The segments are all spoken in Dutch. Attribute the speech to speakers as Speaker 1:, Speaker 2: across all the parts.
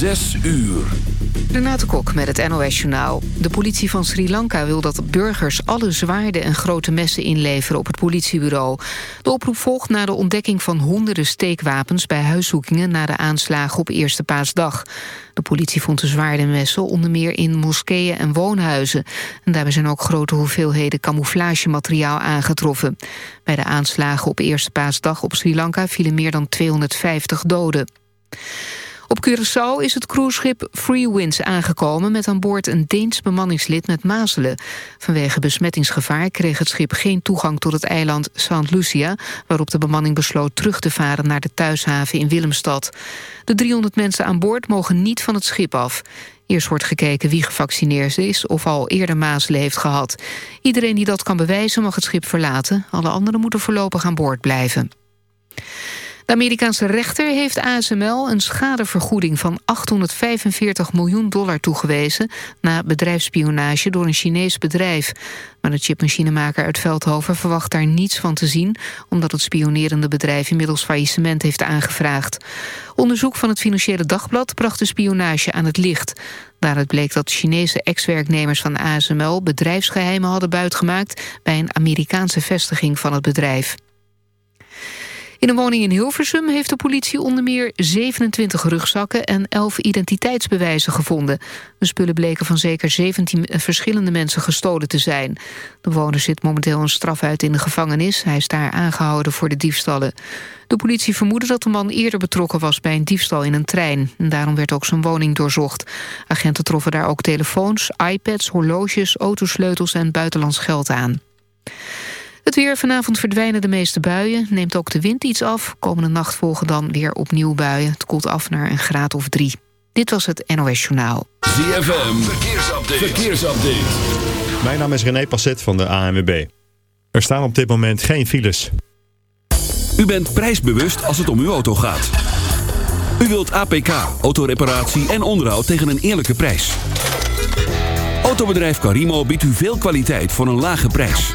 Speaker 1: Zes uur.
Speaker 2: Renate Kok met het NOS Journaal. De politie van Sri Lanka wil dat burgers alle zwaarde en grote messen inleveren op het politiebureau. De oproep volgt na de ontdekking van honderden steekwapens bij huiszoekingen na de aanslagen op Eerste Paasdag. De politie vond de zwaardenmessen onder meer in moskeeën en woonhuizen. En daarbij zijn ook grote hoeveelheden camouflagemateriaal aangetroffen. Bij de aanslagen op Eerste Paasdag op Sri Lanka vielen meer dan 250 doden. Op Curaçao is het cruiseschip Free Winds aangekomen... met aan boord een Deens bemanningslid met mazelen. Vanwege besmettingsgevaar kreeg het schip geen toegang tot het eiland St. Lucia... waarop de bemanning besloot terug te varen naar de thuishaven in Willemstad. De 300 mensen aan boord mogen niet van het schip af. Eerst wordt gekeken wie gevaccineerd is of al eerder mazelen heeft gehad. Iedereen die dat kan bewijzen mag het schip verlaten. Alle anderen moeten voorlopig aan boord blijven. De Amerikaanse rechter heeft ASML een schadevergoeding van 845 miljoen dollar toegewezen na bedrijfsspionage door een Chinees bedrijf. Maar de chipmachinemaker uit Veldhoven verwacht daar niets van te zien, omdat het spionerende bedrijf inmiddels faillissement heeft aangevraagd. Onderzoek van het Financiële Dagblad bracht de spionage aan het licht. Daaruit bleek dat Chinese ex-werknemers van ASML bedrijfsgeheimen hadden buitgemaakt bij een Amerikaanse vestiging van het bedrijf. In een woning in Hilversum heeft de politie onder meer 27 rugzakken en 11 identiteitsbewijzen gevonden. De spullen bleken van zeker 17 verschillende mensen gestolen te zijn. De woner zit momenteel een straf uit in de gevangenis. Hij is daar aangehouden voor de diefstallen. De politie vermoedde dat de man eerder betrokken was bij een diefstal in een trein. En daarom werd ook zijn woning doorzocht. Agenten troffen daar ook telefoons, iPads, horloges, autosleutels en buitenlands geld aan. Het weer vanavond verdwijnen de meeste buien. Neemt ook de wind iets af. Komende nacht volgen dan weer opnieuw buien. Het koelt af naar een graad of drie. Dit was het NOS Journaal.
Speaker 1: ZFM, verkeersupdate. verkeersupdate.
Speaker 3: Mijn naam is René Passet van de ANWB. Er staan op dit moment geen files.
Speaker 1: U bent prijsbewust als het om uw auto gaat. U wilt APK, autoreparatie en onderhoud tegen een eerlijke prijs. Autobedrijf Carimo biedt u veel kwaliteit voor een lage prijs.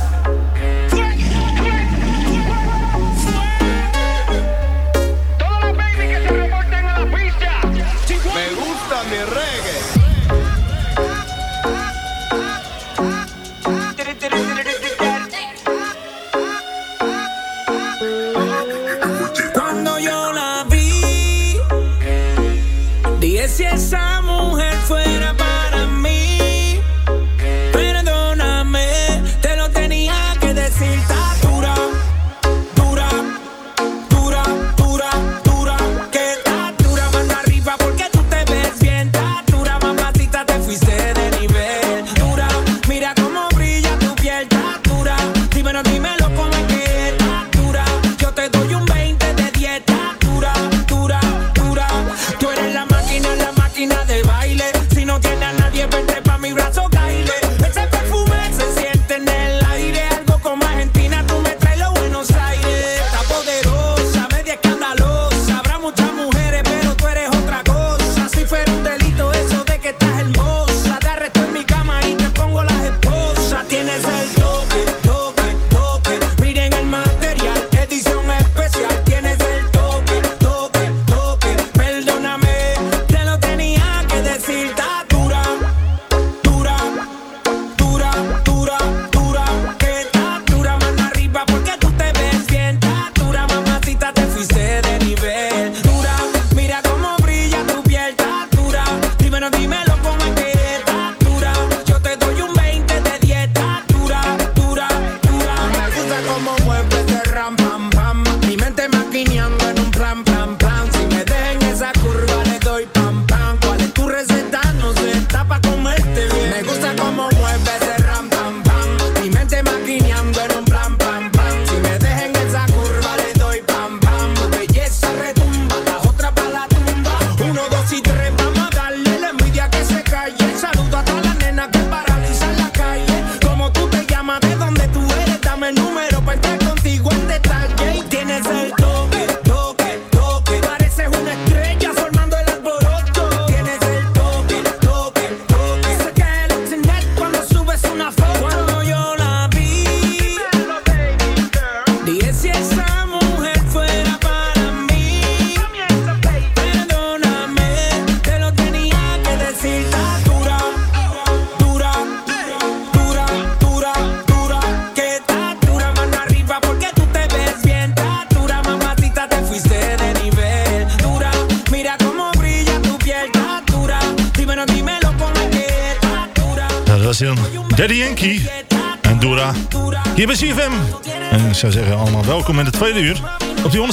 Speaker 4: Zou zeggen allemaal welkom in de tweede uur. Op die 106.9,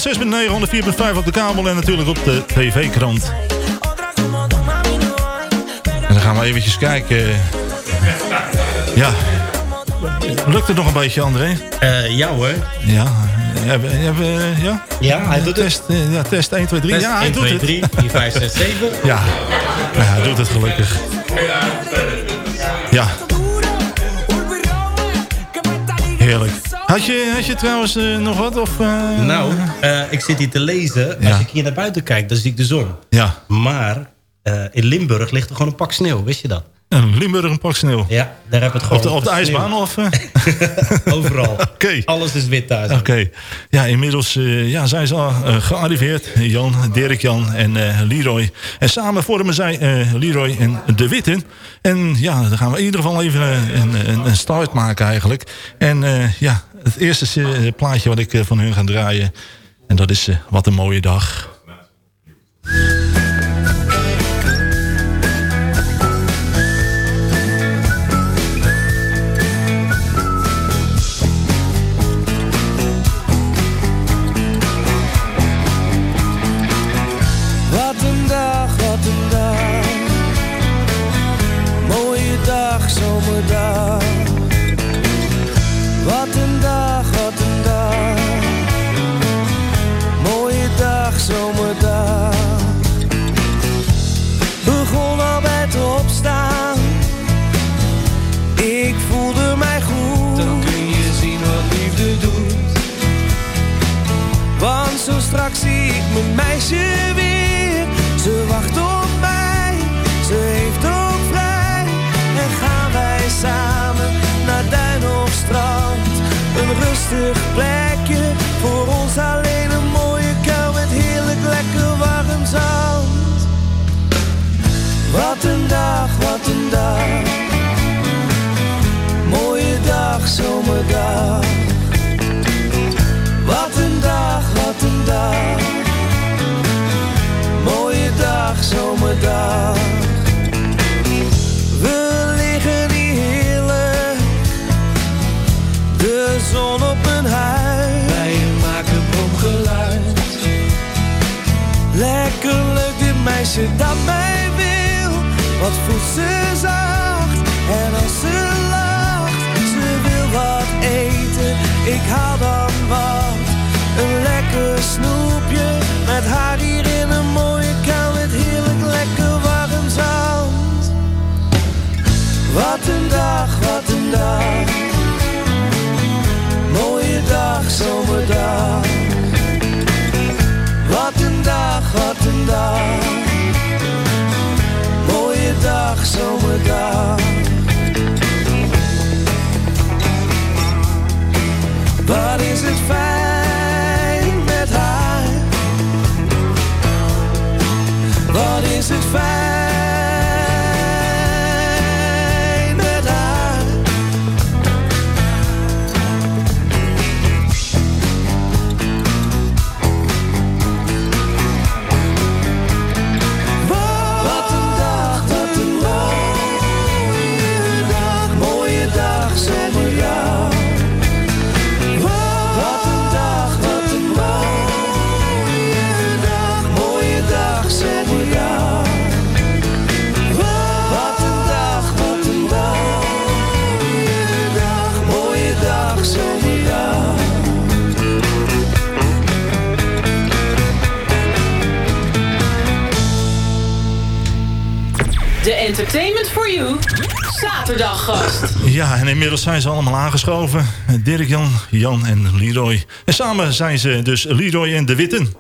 Speaker 4: 104.5 op de kabel en natuurlijk op de tv-krant. En dan gaan we eventjes kijken. Ja. Lukt het nog een beetje, André?
Speaker 5: Uh, ja hoor.
Speaker 4: Ja. Ja, ja?
Speaker 5: ja hij doet
Speaker 4: test, het. Ja, test 1, 2, 3.
Speaker 5: Test
Speaker 4: ja,
Speaker 5: hij 1, doet 2, het. 3, 4, 5, 6, 7.
Speaker 4: Ja. ja, hij doet het gelukkig. Ja. Heerlijk. Had je, had je trouwens uh, nog wat? Of, uh...
Speaker 5: Nou, uh, ik zit hier te lezen. Ja. Als ik hier naar buiten kijk, dan zie ik de zon.
Speaker 4: Ja.
Speaker 5: Maar in Limburg ligt er gewoon een pak sneeuw. Wist je dat?
Speaker 4: Een Limburg een pak sneeuw?
Speaker 5: Ja, daar heb het gewoon.
Speaker 4: Op de, op de ijsbaan of?
Speaker 5: Overal.
Speaker 4: okay.
Speaker 5: Alles is wit thuis.
Speaker 4: Oké. Okay. Ja, inmiddels uh, ja, zijn ze al uh, gearriveerd. Jan, Dirk Jan en Leroy. En samen vormen zij Leroy en De Witten. En ja, dan gaan we in ieder geval even een, een, een start maken eigenlijk. En ja, het eerste plaatje wat ik van hun ga draaien. En dat is Wat een mooie dag.
Speaker 6: Een. Mooie dag, zomerdag. Wat een dag, wat een dag. Mooie dag, zomerdag. We liggen hier heerlijk. De zon op mijn huid. Wij maken bomgeluid. Lekker leuk dit meisje dat mij. Wat voelt ze zacht. En als ze lacht, ze wil wat eten. Ik haal dan wat. Een lekker snoepje. Met haar hier in een mooie kou. Met heerlijk lekker warm zand. Wat een dag, wat een dag. Mooie dag, zomerdag. Wat een dag, wat een dag. Dag, zomerdag. Wat is het fijn
Speaker 4: en inmiddels zijn ze allemaal aangeschoven. Dirk, Jan, Jan en Leroy. En samen zijn ze dus Leroy en De Witten.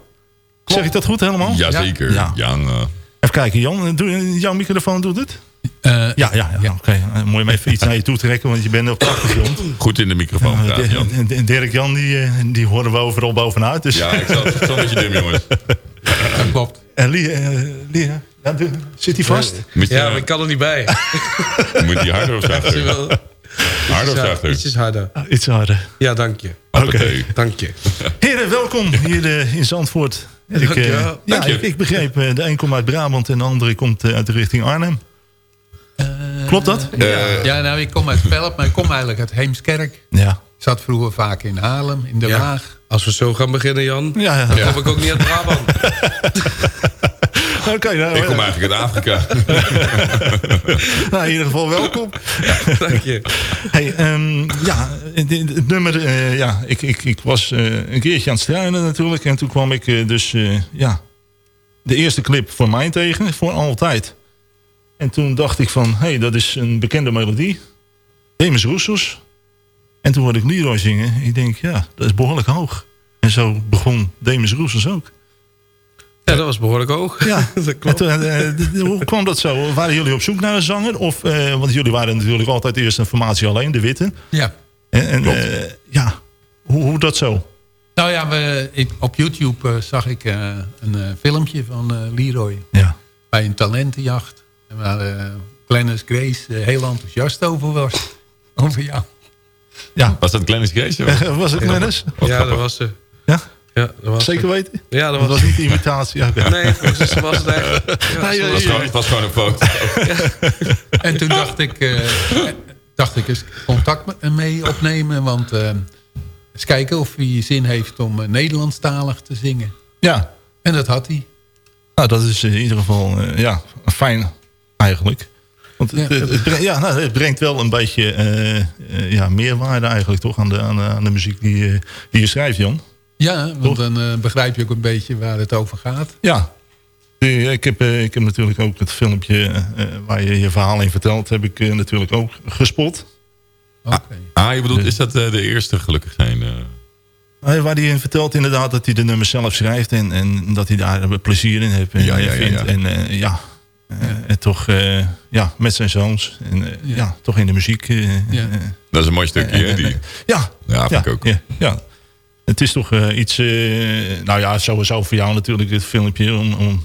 Speaker 4: Zeg ik dat goed helemaal?
Speaker 7: Jazeker.
Speaker 4: Ja.
Speaker 7: Jan, eh,
Speaker 4: Even kijken, Jan. Doe, jouw microfoon doet het? ja, ja, ja, oké. Eh, Moet je hem even iets naar je toe trekken, want je bent op de achtergrond.
Speaker 7: goed in de microfoon
Speaker 4: Eh,
Speaker 7: Jan.
Speaker 4: Dirk Jan, die, eh, die horen we overal bovenuit. Dus.
Speaker 7: Ja, ik zal het zo met je doen, jongens.
Speaker 8: Dat klopt.
Speaker 4: En eh, doe- zit hij vast?
Speaker 8: Ja, maar ik kan er niet bij.
Speaker 7: Moet je harder of zachter? Harder of zachter?
Speaker 8: Ietsjes harder.
Speaker 4: Ah, iets harder.
Speaker 8: Ja, dank je.
Speaker 4: Oké.
Speaker 8: Dank je.
Speaker 4: Heren, welkom hier eh, in Zandvoort. Ik,
Speaker 8: Dank je
Speaker 4: eh,
Speaker 8: wel.
Speaker 4: ja,
Speaker 8: Dank je.
Speaker 4: ik, ik begreep, eh, de een komt uit Brabant en de andere komt uit de richting Arnhem. Klopt dat?
Speaker 8: Ja, ja, nou, ik kom uit Velp, maar ik kom eigenlijk uit Heemskerk.
Speaker 4: Ja.
Speaker 8: Ik zat vroeger vaak in Haarlem, in Den
Speaker 9: Ja,
Speaker 8: Haag.
Speaker 9: Als we zo gaan beginnen, Jan,
Speaker 4: Ja, ja.
Speaker 9: dan
Speaker 4: Ja.
Speaker 9: kom ik ook niet uit Brabant.
Speaker 4: Oké, nou,
Speaker 7: Ik kom eigenlijk uit Afrika.
Speaker 4: nou, in ieder geval welkom.
Speaker 9: Dank je.
Speaker 4: Hey, ehm, ja, het, nummer, eh, ja, ik, ik, ik was eh, een keertje aan het struinen natuurlijk. En toen kwam ik eh, dus, ja, de eerste clip voor mij tegen, voor altijd. En toen dacht ik van, hé, hey, dat is een bekende melodie. Demis Roussos. En toen hoorde ik Leroy zingen. Ik denk, ja, dat is behoorlijk hoog. En zo begon Demis Roussos ook.
Speaker 9: Ja, dat was behoorlijk hoog.
Speaker 4: Ja,
Speaker 9: dat klopt.
Speaker 4: toen, eh, hoe kwam dat zo? Waren jullie op zoek naar een zanger? Of, eh, want jullie waren natuurlijk altijd eerst een formatie alleen, de Witte.
Speaker 8: Ja.
Speaker 4: En, en eh, ja, hoe, hoe dat zo?
Speaker 8: Nou ja, we, ik- op YouTube zag ik eh, een eh, filmpje van eh, Leroy.
Speaker 4: Ja.
Speaker 8: Bij een talentenjacht. En waar uh, Glennis Grace heel enthousiast over was. Over jou.
Speaker 4: Ja.
Speaker 7: Was dat Glennis Grace?
Speaker 4: Was het Glennis?
Speaker 9: Ja, dat was ze.
Speaker 4: Ja?
Speaker 9: Ja, dat was
Speaker 4: Zeker
Speaker 9: ze.
Speaker 4: weten?
Speaker 9: Ja, dat
Speaker 4: Dat
Speaker 9: was
Speaker 4: niet de imitatie.
Speaker 9: Nee, volgens mij was het echt. Ja,
Speaker 4: Nee, ja,
Speaker 7: Het was gewoon, het was gewoon een foto.
Speaker 8: En toen dacht ik, eh, dacht ik eens contact met- mee opnemen. Want eh, eens kijken of hij zin heeft om eh, Nederlandstalig te zingen.
Speaker 4: Ja.
Speaker 8: En dat had hij.
Speaker 4: Nou, dat is in ieder geval eh, ja, fijn eigenlijk. Want het, het, het brengt, ja, nou, het brengt wel een beetje ja, meerwaarde eigenlijk toch aan de, aan de, aan de muziek die, eh, die je schrijft, Jan.
Speaker 8: Ja, want dan eh, begrijp je ook een beetje waar het over gaat.
Speaker 4: Ja. Eh, Ik heb, eh, ik heb natuurlijk ook het filmpje eh, waar je je verhaal in vertelt, heb ik eh, natuurlijk ook gespot.
Speaker 7: Ah, je bedoelt, is dat eh, de eerste gelukkig zijn?
Speaker 4: Waar hij in vertelt inderdaad dat hij de nummers zelf schrijft en, en dat hij daar plezier in heeft en
Speaker 7: Ja, ja, ja,
Speaker 4: vindt.
Speaker 7: ja.
Speaker 4: En eh, ja, eh, en toch eh, ja, met zijn zoons en eh, ja. toch in de muziek.
Speaker 8: Ja.
Speaker 7: Dat is een mooi stukje, hè? Die...
Speaker 4: Ja,
Speaker 7: Ja, vind ik ook.
Speaker 4: Ja, ja. Het is toch eh, iets, eh, nou ja, sowieso voor jou natuurlijk dit filmpje om, om,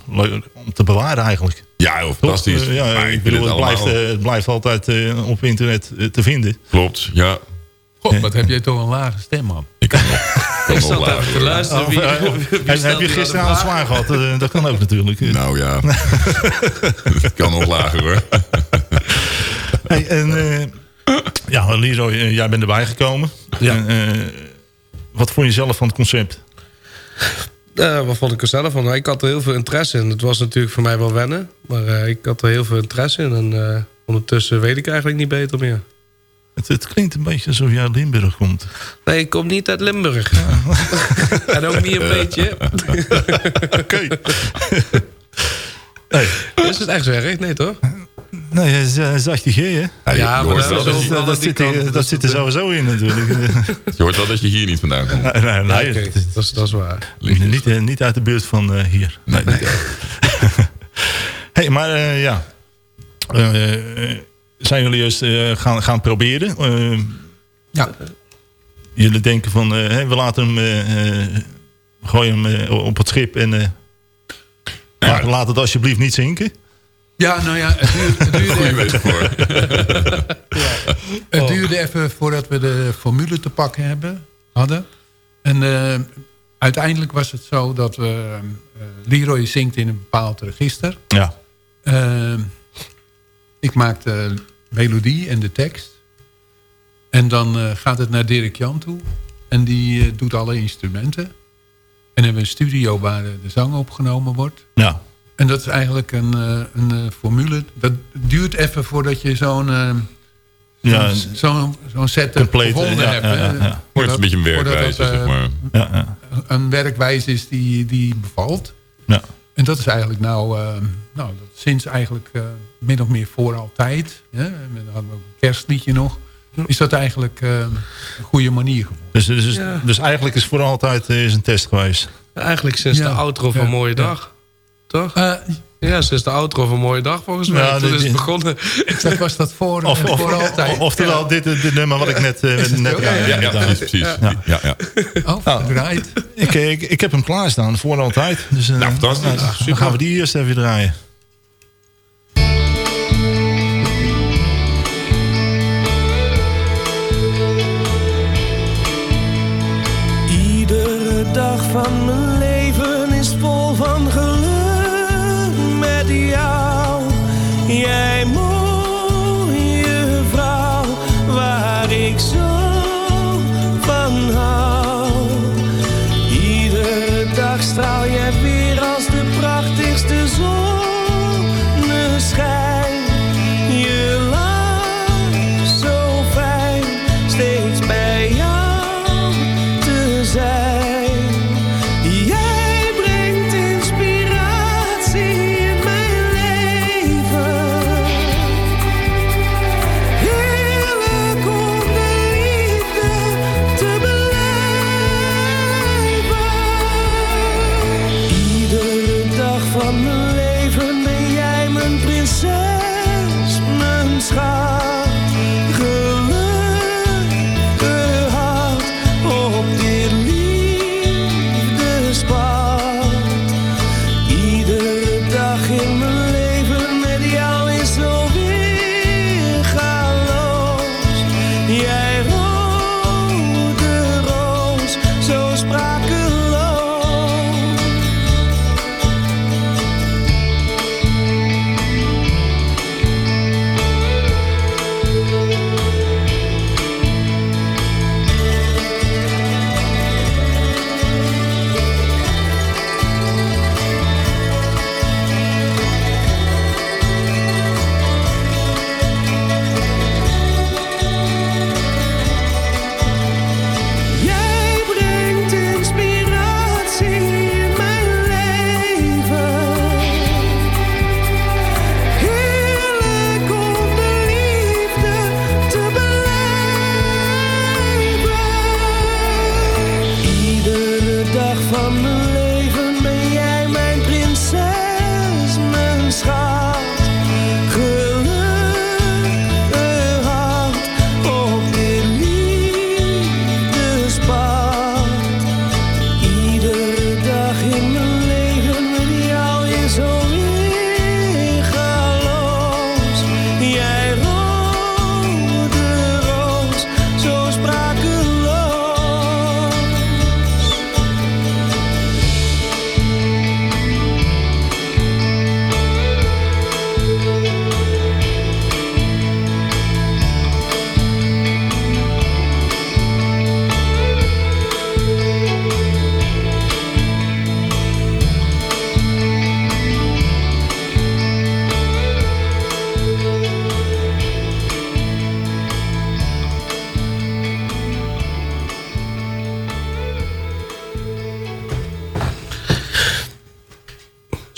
Speaker 4: om te bewaren eigenlijk.
Speaker 7: Ja, joh, fantastisch.
Speaker 4: Eh, ja,
Speaker 7: Maar
Speaker 4: ik bedoel,
Speaker 7: het
Speaker 4: het blijft, het blijft altijd eh, op internet te vinden.
Speaker 7: Klopt, ja.
Speaker 8: God, wat heb jij toch een lage stem, man.
Speaker 7: Ik kan nog,
Speaker 9: Ik zat even te luisteren. Wie,
Speaker 4: en heb je
Speaker 9: er
Speaker 4: gisteren aan
Speaker 9: de
Speaker 4: zwaar gehad? Eh, dat kan ook natuurlijk.
Speaker 7: Nou ja, het kan nog lager hoor.
Speaker 4: Hey, en, eh, ja, Leroy, jij bent erbij gekomen. En, eh, wat vond je zelf van het concept?
Speaker 9: Eh, wat vond ik er zelf van? Nou, Ik had er heel veel interesse in. Het was natuurlijk voor mij wel wennen. Maar eh, ik had er heel veel interesse in. En eh, ondertussen weet ik eigenlijk niet beter meer.
Speaker 4: Het, het klinkt een beetje alsof je uit Limburg komt.
Speaker 9: Nee, ik kom niet uit Limburg. en ook niet een beetje.
Speaker 4: Oké.
Speaker 9: Is het echt zo erg? Nee, toch?
Speaker 4: Nee, hij is, hij is 80 G, hè?
Speaker 7: Ja,
Speaker 9: Ja, maar dat
Speaker 7: dat
Speaker 4: Dat, zit, er- dat zit er sowieso in natuurlijk.
Speaker 7: je hoort wel dat je hier niet vandaan komt.
Speaker 4: nee, nee, nee,
Speaker 9: dat, is, dat is waar.
Speaker 4: niet, eh, niet uit de buurt van eh, hier. Nee, echt. hey, maar eh, ja. Eh, zijn jullie juist eh, gaan, gaan proberen?
Speaker 8: Ja.
Speaker 4: Jullie denken van, eh, hè, we laten hem, eh, eh, gooien hem op het schip en eh, laat, laat het alsjeblieft niet zinken.
Speaker 8: Ja, nou ja, het duurde, het duurde
Speaker 7: Goeie
Speaker 8: even,
Speaker 7: metafoor.
Speaker 8: het duurde even voordat we de formule te pakken hebben, hadden. En eh, uiteindelijk was het zo dat we... eh, Leroy zingt in een bepaald register.
Speaker 4: Ja.
Speaker 8: Eh, ik maak de melodie en de tekst. En dan eh, gaat het naar Dirk Jan toe. En die doet alle instrumenten. En hebben we een studio waar de zang opgenomen wordt.
Speaker 4: Ja.
Speaker 8: En dat is eigenlijk een, eh, een eh, formule. Dat duurt even voordat je zo'n eh,
Speaker 4: Ja,
Speaker 8: zo'n setup
Speaker 4: Compleet,
Speaker 8: gevonden
Speaker 4: ja,
Speaker 8: hebt.
Speaker 4: ja, ja, ja.
Speaker 7: Wordt
Speaker 8: Voordat-
Speaker 7: een beetje een werkwijze,
Speaker 8: dat,
Speaker 7: zeg maar.
Speaker 4: Ja, ja.
Speaker 8: Een werkwijze is die, die bevalt.
Speaker 4: Ja.
Speaker 8: En dat is eigenlijk nou, eh, nou dat sinds eigenlijk eh, min of meer voor altijd. Hè, dan hadden we ook een kerstliedje nog. Is dat eigenlijk eh, een goede manier geworden.
Speaker 4: Dus, dus,
Speaker 9: Ja.
Speaker 4: dus eigenlijk is voor altijd is een test geweest.
Speaker 9: Eigenlijk sinds
Speaker 8: Ja.
Speaker 9: de outro van
Speaker 8: Ja.
Speaker 9: Mooie
Speaker 8: Ja.
Speaker 9: Dag. Toch?
Speaker 8: Eh,
Speaker 9: Ja, sinds de outro van Mooie Dag volgens mij.
Speaker 4: Ja,
Speaker 9: Toen
Speaker 4: dit-
Speaker 9: is het begonnen.
Speaker 8: dat was dat voor,
Speaker 4: Of,
Speaker 8: eh,
Speaker 4: of,
Speaker 8: voor altijd.
Speaker 4: oftewel, dit, dit nummer wat ik net, eh,
Speaker 8: Is
Speaker 4: net draaide,
Speaker 8: Ja, ja,
Speaker 7: Ja,
Speaker 4: inderdaad.
Speaker 7: precies, precies. Ja, ja.
Speaker 8: Oh,
Speaker 4: Nou. Ik, ik, ik heb hem klaarstaan voor altijd. Dus, eh,
Speaker 7: Nou, fantastisch.
Speaker 4: nou, dan gaan we die eerst even draaien.
Speaker 6: Iedere dag van mijn leven is vol van geluk jou. Jij mooie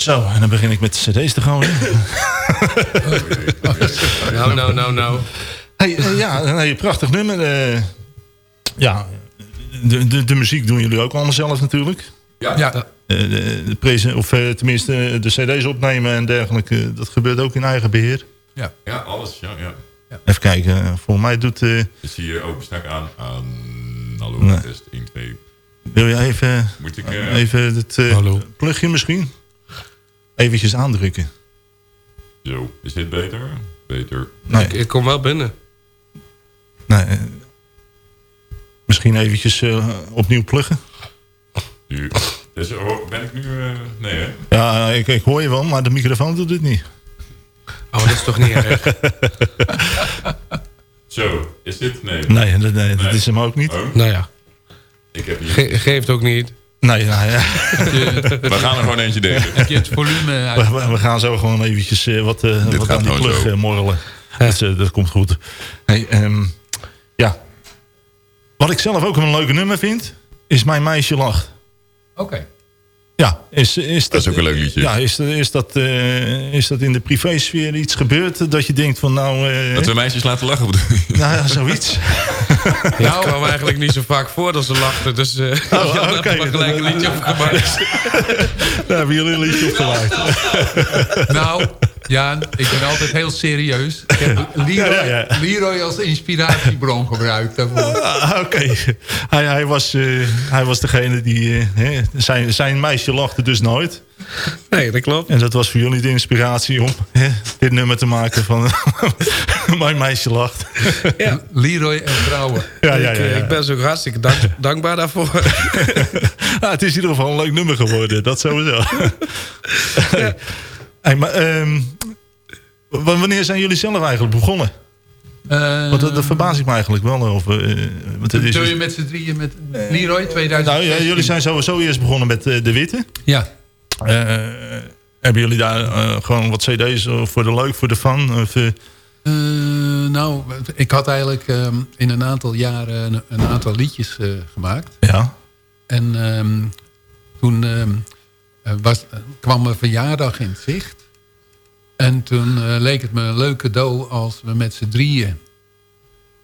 Speaker 6: Zo,
Speaker 4: en dan begin ik met de cd's te gooien.
Speaker 9: Nou, nou, nou, nou.
Speaker 4: Hey, eh, ja, een hey, prachtig nummer. eh. ja, de, de, de muziek doen jullie ook allemaal zelf natuurlijk.
Speaker 7: Ja.
Speaker 4: Eh, de, de presen- of tenminste de cd's opnemen en dergelijke. Dat gebeurt ook in eigen beheer.
Speaker 8: Ja,
Speaker 7: Ja, alles. Ja, ja.
Speaker 4: Even kijken, volgens mij doet... eh,
Speaker 7: Dus hier openstak aan. aan hallo,
Speaker 4: Nee.
Speaker 7: test 1, 2.
Speaker 4: wil je even,
Speaker 7: Moet ik,
Speaker 4: even het plugje misschien? Eventjes aandrukken.
Speaker 7: Zo, is dit beter? Beter.
Speaker 4: Nee.
Speaker 9: Ik, ik kom wel binnen.
Speaker 4: Nee, eh, misschien eventjes eh, opnieuw pluggen.
Speaker 7: Nu, dus, oh, ben ik nu... eh, nee, hè?
Speaker 4: Ja, ik, ik hoor je wel, maar de microfoon doet het niet.
Speaker 9: Oh, dat is toch niet erg?
Speaker 7: Zo, is dit? Nee.
Speaker 4: Nee, dat, nee, dat is hem ook niet.
Speaker 7: Oh,
Speaker 9: Nou ja,
Speaker 7: ik heb hier...
Speaker 9: ge- geeft ook niet.
Speaker 4: Nee, nou ja.
Speaker 7: We gaan er gewoon eentje delen.
Speaker 8: Heb je het volume uit?
Speaker 4: We, we- we gaan zo gewoon eventjes eh, wat, eh, wat aan die plug
Speaker 7: zo.
Speaker 4: eh, morrelen. Dat, eh, dat komt goed. Hey, ehm, ja. Wat ik zelf ook een leuke nummer vind, is Mijn Meisje Lacht.
Speaker 8: Oké.
Speaker 4: Ja, is, is dat,
Speaker 7: Dat is ook een leuk liedje.
Speaker 4: Ja, is, is, dat, eh, is dat in de privésfeer iets gebeurd dat je denkt van nou... eh,
Speaker 7: Dat we meisjes laten lachen
Speaker 4: nou ja, zoiets.
Speaker 9: Het kwam eigenlijk niet zo vaak voor dat ze lachten. Dus eh
Speaker 4: Oh,
Speaker 9: je had er
Speaker 4: oké.
Speaker 9: maar gelijk een liedje op gemaakt.
Speaker 4: Daar hebben jullie een liedje op gemaakt.
Speaker 8: Nou, Jaan, ik ben altijd heel serieus. Ik heb Leroy,
Speaker 4: Ja, ja, ja.
Speaker 8: Leroy als inspiratiebron gebruikt daarvoor.
Speaker 4: Ah, Oké, hij, hij, was, eh, hij was degene die... eh, hè, zijn, zijn meisje lachte dus nooit.
Speaker 9: Nee, dat klopt.
Speaker 4: En dat was voor jullie de inspiratie om hè, dit nummer te maken van... Mijn meisje lacht.
Speaker 9: Ja.
Speaker 8: Leroy en vrouwen.
Speaker 4: Ja, ja,
Speaker 9: Ik,
Speaker 4: ja,
Speaker 9: eh,
Speaker 4: ja.
Speaker 9: ik ben zo hartstikke dank, dankbaar daarvoor.
Speaker 4: Ah, het is in ieder geval een leuk nummer geworden, dat sowieso. Hey, maar, ehm, wanneer zijn jullie zelf eigenlijk begonnen?
Speaker 8: Eh,
Speaker 4: Want dat, dat verbaas ik me eigenlijk wel. Of, eh, want het is,
Speaker 8: Doe je met z'n drieën met Leroy 2016?
Speaker 4: nou, ja, jullie zijn sowieso eerst begonnen met eh, De Witte.
Speaker 8: Ja.
Speaker 4: Eh, hebben jullie daar eh, gewoon wat cd's voor de leuk, voor de fun? Of, eh,
Speaker 8: Eh, nou, ik had eigenlijk ehm, in een aantal jaren een, een aantal liedjes eh, gemaakt.
Speaker 4: ja.
Speaker 8: En ehm, toen eh, was, kwam mijn verjaardag in zicht. En toen eh, leek het me een leuk cadeau als we met z'n drieën...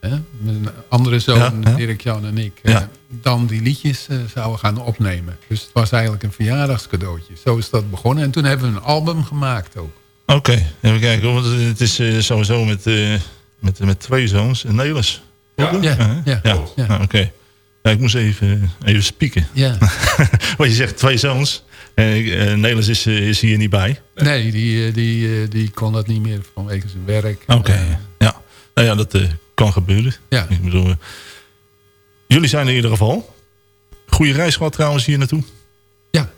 Speaker 8: Hè, mijn andere zoon,
Speaker 4: Ja, ja.
Speaker 8: Dirk-Jan en ik... eh,
Speaker 4: Ja.
Speaker 8: dan die liedjes eh, zouden gaan opnemen. Dus het was eigenlijk een verjaardagscadeautje. Zo is dat begonnen. En toen hebben we een album gemaakt ook.
Speaker 4: Oké, even kijken. Want het is eh, sowieso met, eh, met, met twee zoons. En Nelis.
Speaker 8: Ja, ja, ja,
Speaker 4: ja.
Speaker 8: ja.
Speaker 4: Nou, Oké. Ja, ik moest even, even spieken.
Speaker 8: Ja.
Speaker 4: Want je zegt twee zoons. En uh, Nelis is, eh, is hier niet bij.
Speaker 8: Nee, die, eh, die, eh, die kon dat niet meer vanwege zijn werk.
Speaker 4: Oké,
Speaker 8: Eh,
Speaker 4: ja. Nou ja, dat eh, kan gebeuren.
Speaker 8: Ja.
Speaker 4: Ik bedoel, eh, jullie zijn er in ieder geval. Goede reis gehad trouwens hier naartoe.
Speaker 8: Ja.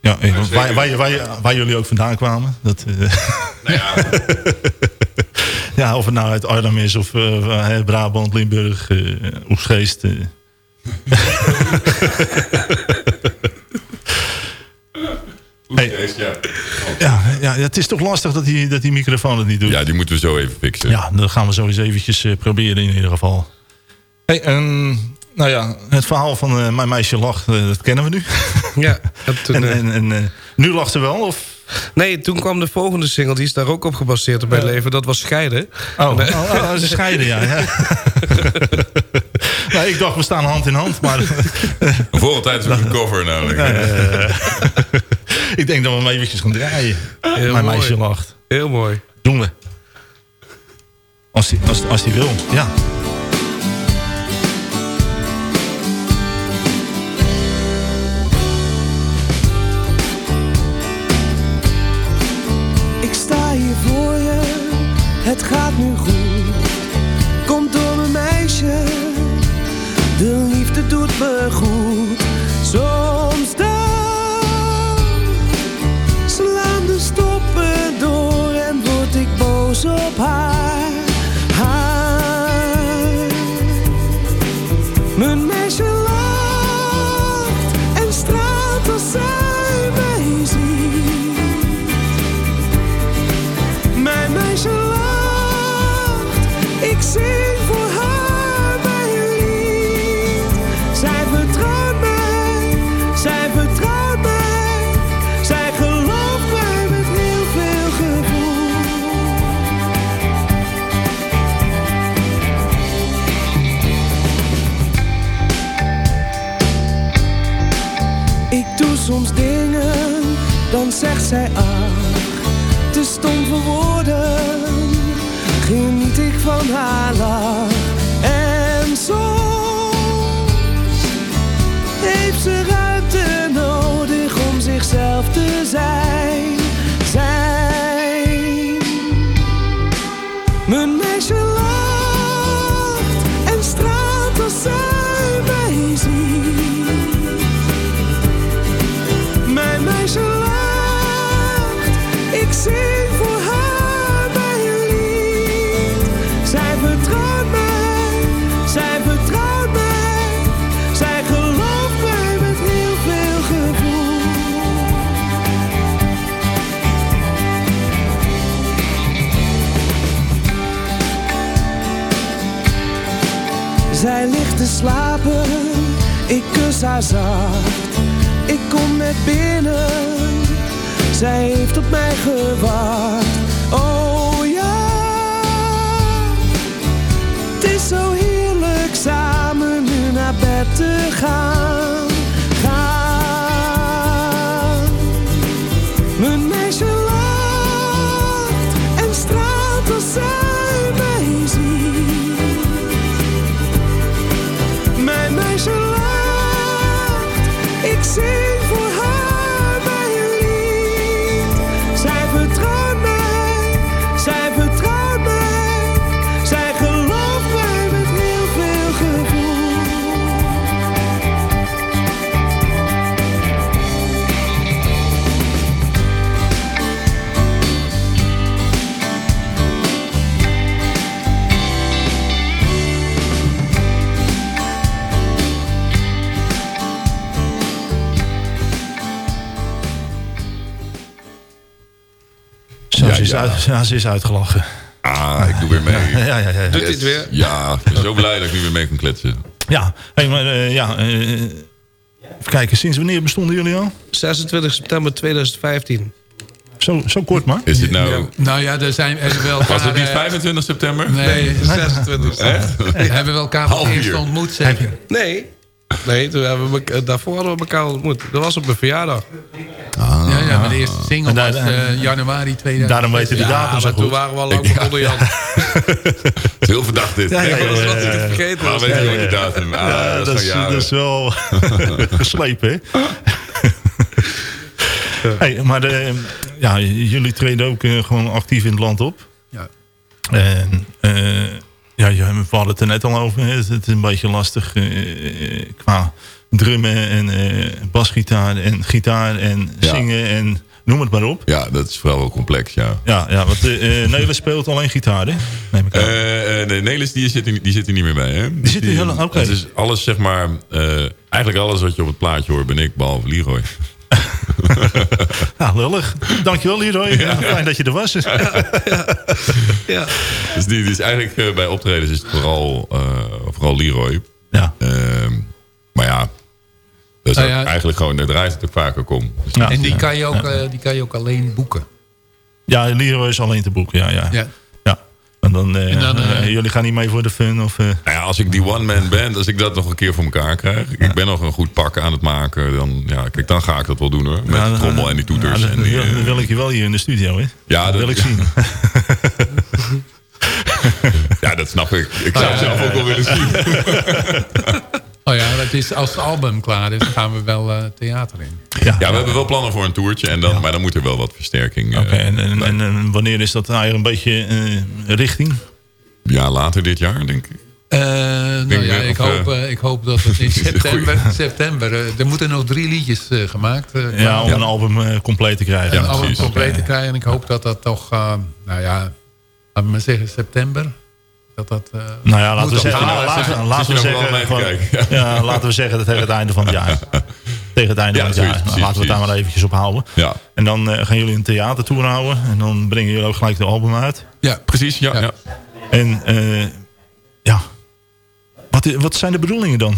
Speaker 4: Ja, eh, waar, waar, waar, waar jullie ook vandaan kwamen. Dat, eh,
Speaker 7: Nou ja,
Speaker 4: ja, of het nou uit Arnhem is of eh, eh, Brabant, Limburg, eh Oesgeest. eh.
Speaker 7: Ja.
Speaker 4: Ja, ja, het is toch lastig dat die, dat die microfoon het niet doet.
Speaker 7: ja, die moeten we zo even fixen.
Speaker 4: Ja, dat gaan we zo eens eventjes eh, proberen in ieder geval. Hey, en, nou ja, het verhaal van eh, Mijn Meisje Lacht, eh, dat kennen we nu.
Speaker 9: Ja, en toen,
Speaker 4: en
Speaker 9: eh,
Speaker 4: en, en nu lacht ze wel? Of?
Speaker 9: nee, toen kwam de volgende single. Die is daar ook op gebaseerd op mijn leven. Dat was Scheiden.
Speaker 4: Oh,
Speaker 9: eh,
Speaker 4: oh, oh, ze scheiden, ja. ja. nou, ik dacht, we staan hand in hand, maar...
Speaker 7: Voor een tijd is een cover namelijk.
Speaker 4: ik denk dat we hem eventjes gaan draaien.
Speaker 9: Heel
Speaker 4: Mijn
Speaker 9: mooi.
Speaker 4: meisje lacht.
Speaker 9: Heel mooi.
Speaker 4: Doen we. Als die, als, als die wil, ja.
Speaker 6: Dan haar zacht. Ik kom net binnen, zij heeft op mij gewacht. Oh ja, het is zo heerlijk samen nu naar bed te. Gaan.
Speaker 4: Is
Speaker 7: ja.
Speaker 4: Uit, ja, ze is uitgelachen.
Speaker 7: Ah, ik doe weer mee.
Speaker 4: Ja, ja, ja.
Speaker 9: Doet hij het weer?
Speaker 7: Ja, ik ben zo blij dat ik nu weer mee kan kletsen.
Speaker 4: Ja, hey, maar eh, ja, eh, even kijken, sinds wanneer bestonden jullie al?
Speaker 9: 26 september 2015.
Speaker 4: Zo, zo kort maar.
Speaker 7: Is dit nou...
Speaker 8: Nou ja, er zijn er wel
Speaker 7: Was het niet
Speaker 8: eh,
Speaker 7: 25 september?
Speaker 8: Nee,
Speaker 9: 26
Speaker 7: Echt?
Speaker 8: hebben we elkaar voor eerst ontmoet, zeker?
Speaker 9: Nee. Nee, toen hebben we, elka- daarvoor hadden we elkaar ontmoet. Dat was op mijn verjaardag.
Speaker 8: Ja, ja, mijn eerste single was eh, januari 2000.
Speaker 4: Daarom weten die datum
Speaker 9: Ja,
Speaker 4: zo
Speaker 9: maar toen
Speaker 4: goed.
Speaker 9: waren we al lang begonnen, Jan.
Speaker 7: Het is heel verdacht dit.
Speaker 4: Ja, ja, ja,
Speaker 9: Dat was
Speaker 4: ja,
Speaker 9: vergeten
Speaker 7: Maar wel
Speaker 4: ja,
Speaker 7: die datum? Ah,
Speaker 4: Ja,
Speaker 7: dat,
Speaker 4: dat,
Speaker 7: is
Speaker 4: dat is wel geslepen, hè? Hey, maar de, ja, jullie treden ook eh, gewoon actief in het land op.
Speaker 8: Ja.
Speaker 4: En eh, ja, we hadden het er net al over. hè. Het is een beetje lastig eh, qua drummen en eh, basgitaar en gitaar en
Speaker 7: Ja.
Speaker 4: zingen en noem het maar op.
Speaker 7: Ja, dat is vooral wel complex, ja.
Speaker 4: Ja, ja want uh, Nederland speelt alleen gitaar, hè? Neem ik aan.
Speaker 7: Eh, eh, nee, Nelis die zit, er, die zit er niet meer bij, hè?
Speaker 4: Die zit er helemaal- oké.
Speaker 7: Het is alles, zeg maar... eh, eigenlijk alles wat je op het plaatje hoort ben ik, behalve Leroy.
Speaker 4: Nou, lullig. Dankjewel, Leroy. Fijn dat je er was.
Speaker 9: Ja.
Speaker 7: Dus die, is eigenlijk eh, bij optredens is het vooral, eh, vooral Leroy.
Speaker 4: Ja.
Speaker 7: Ehm, maar ja, dat is
Speaker 8: Nou ja.
Speaker 7: eigenlijk gewoon, daar draait het ook vaker om. Dus
Speaker 4: Ja.
Speaker 8: En die kan, je ook, eh, die kan je ook alleen boeken.
Speaker 4: Ja, Leroy is alleen te boeken, ja. ja. En dan, eh,
Speaker 8: En dan, eh,
Speaker 4: eh, jullie gaan niet mee voor de fun? Of, eh,
Speaker 7: Nou ja, als ik die one-man band, als ik dat nog een keer voor elkaar krijg. Ik ben nog een goed pak aan het maken. Dan, ja, kijk, dan ga ik dat wel doen hoor. Met
Speaker 4: ja,
Speaker 7: de trommel en die toeters.
Speaker 4: ja,
Speaker 7: en
Speaker 4: dan,
Speaker 7: die,
Speaker 4: wil,
Speaker 7: eh,
Speaker 4: dan wil ik je wel hier in de studio, hè?
Speaker 7: Ja,
Speaker 4: dat
Speaker 7: dat-
Speaker 4: wil ik zien.
Speaker 7: ja, dat snap ik. Ik zou het zelf ook wel willen zien.
Speaker 8: Oh ja, dat is, als het album klaar is, gaan we wel eh, theater in.
Speaker 4: Ja,
Speaker 7: Ja, we hebben wel plannen voor een toertje. En dan, Maar dan moet er wel wat versterking. eh,
Speaker 4: Oké, en, en, en, en wanneer is dat eigenlijk een beetje eh, richting?
Speaker 7: Ja, later dit jaar, denk ik.
Speaker 8: Eh, nou ja,
Speaker 7: ik,
Speaker 8: hoop, ik hoop dat het in
Speaker 7: een
Speaker 8: september... september er moeten nog drie liedjes eh, gemaakt eh,
Speaker 4: Ja, om een album eh, compleet te krijgen.
Speaker 8: een
Speaker 7: Ja,
Speaker 8: album
Speaker 7: precies.
Speaker 8: compleet te krijgen. En ik hoop dat dat toch, eh, nou ja, laten we maar zeggen september. Dat dat, eh,
Speaker 4: Nou ja, laten we zeggen, la- laten, we zeggen, ja, laten we zeggen dat tegen het einde van het jaar. Tegen het einde
Speaker 7: Ja,
Speaker 4: van het jaar. Nou,
Speaker 7: precies,
Speaker 4: laten we het daar maar eventjes op houden.
Speaker 7: Ja,
Speaker 4: En dan eh, gaan jullie een theatertour houden. En dan brengen jullie ook gelijk de album uit.
Speaker 8: Ja,
Speaker 7: precies. Ja,
Speaker 8: Ja.
Speaker 7: ja.
Speaker 4: En eh, ja, wat, zijn de bedoelingen dan?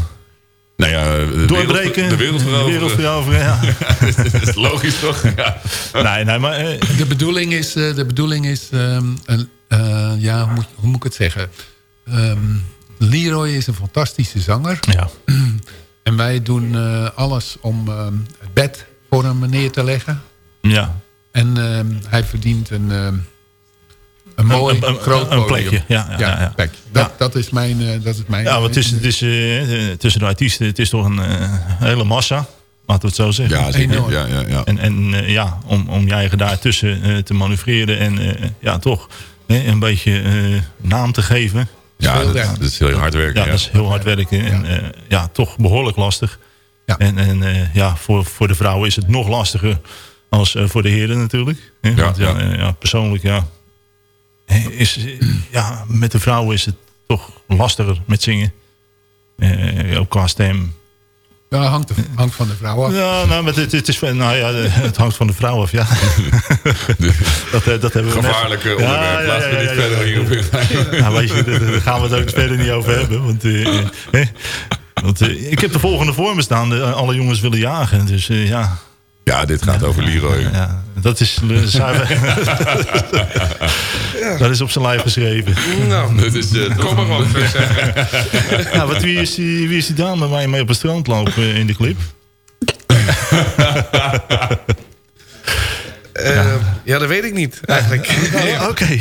Speaker 7: Nou ja, de
Speaker 4: Doorbreken?
Speaker 7: De wereld veroveren.
Speaker 4: De wereld veroveren, ja.
Speaker 7: dat is logisch toch? Ja.
Speaker 4: nee, nee, maar...
Speaker 8: De bedoeling is, eh, de bedoeling is ehm, een, eh, ja, hoe moet, hoe moet ik het zeggen? Ehm, Leroy is een fantastische zanger.
Speaker 4: ja.
Speaker 8: En wij doen eh, alles om ehm, het bed voor hem neer te leggen.
Speaker 4: Ja.
Speaker 8: En ehm, hij verdient een, ehm, een mooi
Speaker 4: een- een-
Speaker 8: groot
Speaker 4: een
Speaker 8: podium.
Speaker 4: plekje, ja, ja, ja.
Speaker 8: Dat, dat is mijn... eh, dat is mijn
Speaker 4: Ja, want het is, het is eh, eh, tussen de artiesten, het is toch een hele massa. Laten we het zo zeggen.
Speaker 7: Ja, zeker.
Speaker 8: Enorm.
Speaker 7: Ja, ja, ja.
Speaker 4: En, en ja, om, om je eigen daartussen eh, te manoeuvreren en eh, ja, toch eh, een beetje eh, naam te geven.
Speaker 7: Ja, dat, is heel hard werken.
Speaker 4: Ja,
Speaker 7: Ja,
Speaker 4: dat is heel hard werken en eh, ja, toch behoorlijk lastig.
Speaker 8: Ja.
Speaker 4: En, en eh, ja, voor, voor de vrouwen is het nog lastiger als eh, voor de heren natuurlijk. Hè?
Speaker 7: Ja,
Speaker 4: Want ja,
Speaker 7: ja.
Speaker 4: eh, ja, persoonlijk ja, eh, is, eh, ja, met de vrouwen is het toch lastiger met zingen. Eh, ook qua stem.
Speaker 8: Ja, hangt, er- hangt van de vrouw af.
Speaker 4: Ja, nou, maar het, het, is, nou ja, het hangt van de vrouw af, ja. dat, eh, dat hebben we
Speaker 7: Gevaarlijke
Speaker 4: Ja,
Speaker 7: onderwerp.
Speaker 4: ja,
Speaker 7: Laten we
Speaker 4: ja,
Speaker 7: niet
Speaker 4: ja,
Speaker 7: verder
Speaker 4: ja.
Speaker 7: hierop.
Speaker 4: Nou, weet je, daar gaan we het ook verder niet over hebben. Want, eh, eh, hè? want ik heb de volgende voor me staan. de- alle jongens willen jagen. Dus eh, ja,
Speaker 7: Ja, dit gaat over Leroy.
Speaker 4: ja, dat is zuiver. Dat is op zijn lijf geschreven.
Speaker 9: Nou,
Speaker 7: Dit is, eh,
Speaker 9: kom maar op.
Speaker 4: Ja, wat, wie, is die, wie is die dame waar je mee op het strand loopt eh, in de clip?
Speaker 9: Eh, ja, dat weet ik niet, eigenlijk.
Speaker 4: Oh, Oké.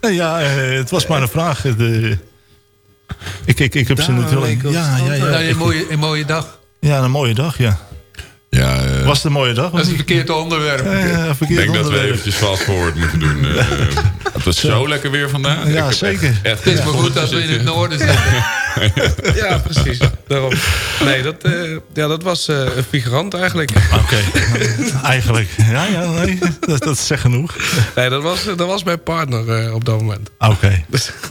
Speaker 4: Nee, ja, het was maar een vraag. De, ik, ik, ik heb ze natuurlijk... Ja, ja, ja.
Speaker 8: Nou, een, mooie, een mooie dag.
Speaker 4: ja, een mooie dag, ja.
Speaker 7: Ja, eh,
Speaker 4: Was het een mooie dag?
Speaker 8: Dat is een verkeerd onderwerp.
Speaker 4: Ja, ja,
Speaker 7: ik denk dat we eventjes fast forward moeten doen. eh. het was zo lekker weer vandaag.
Speaker 4: Ja, zeker.
Speaker 7: Echt, echt
Speaker 8: Het is maar goed dat we in het noorden zitten.
Speaker 9: Ja, precies. Daarom. Nee, dat, eh, ja, dat was eh, een figurant eigenlijk.
Speaker 4: Oké, eigenlijk. Ja, ja, nee, dat, dat is zeg genoeg.
Speaker 9: Nee, dat was, dat was mijn partner eh, op dat moment.
Speaker 4: Oké,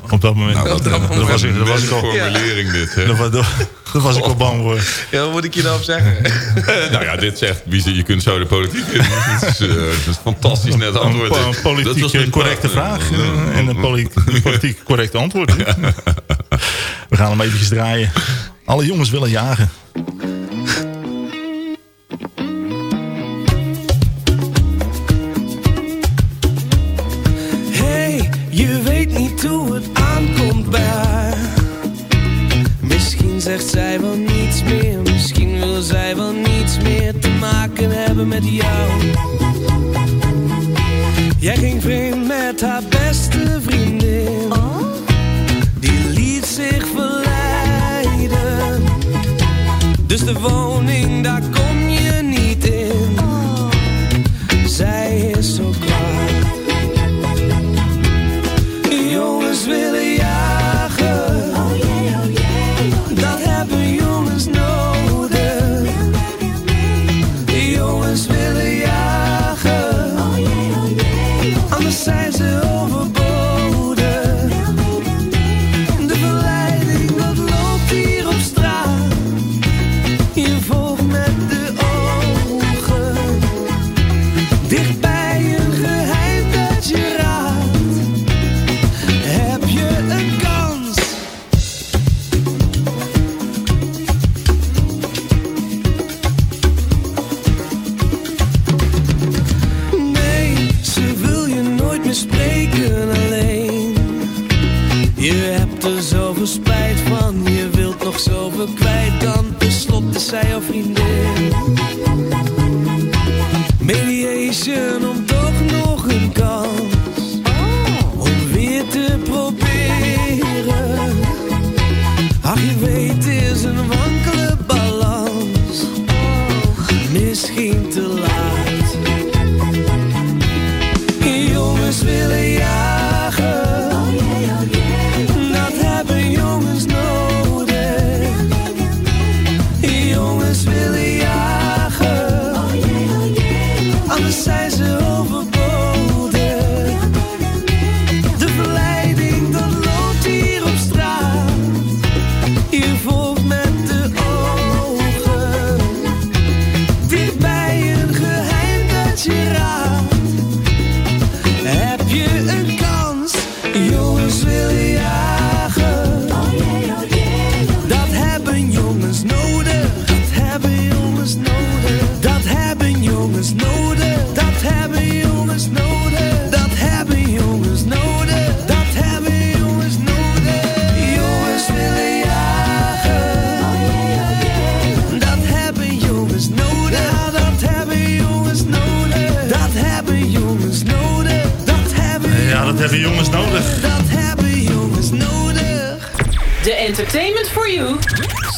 Speaker 4: op dat moment.
Speaker 7: Nou,
Speaker 9: Op dat
Speaker 7: een-
Speaker 9: moment.
Speaker 4: Was ik, daar was ik
Speaker 7: een
Speaker 4: al,
Speaker 7: formulering dit. Hè?
Speaker 4: daar, wa- daar- daar was ik al bang voor.
Speaker 9: Ja, wat moet ik je daarop zeggen?
Speaker 7: nou ja, dit zegt, wie ze- je kunt zo de politiek in. Het is, eh, is fantastisch net
Speaker 4: Een,
Speaker 7: antwoord.
Speaker 4: een
Speaker 7: Dat was
Speaker 4: politiek correcte
Speaker 7: partner.
Speaker 4: vraag eh, en een poli- politiek correct antwoord. We gaan hem eventjes draaien. Alle jongens willen jagen.
Speaker 6: Hey, je weet niet hoe het aankomt bij. Misschien zegt zij wel niets meer. Misschien wil zij wel niets meer te maken hebben met jou. Jij ging vreemd met haar beste vriendin. Dus de woning, daar kom je niet in. Zij is zo kwaad. Dat hebben jongens nodig. De
Speaker 10: Entertainment for You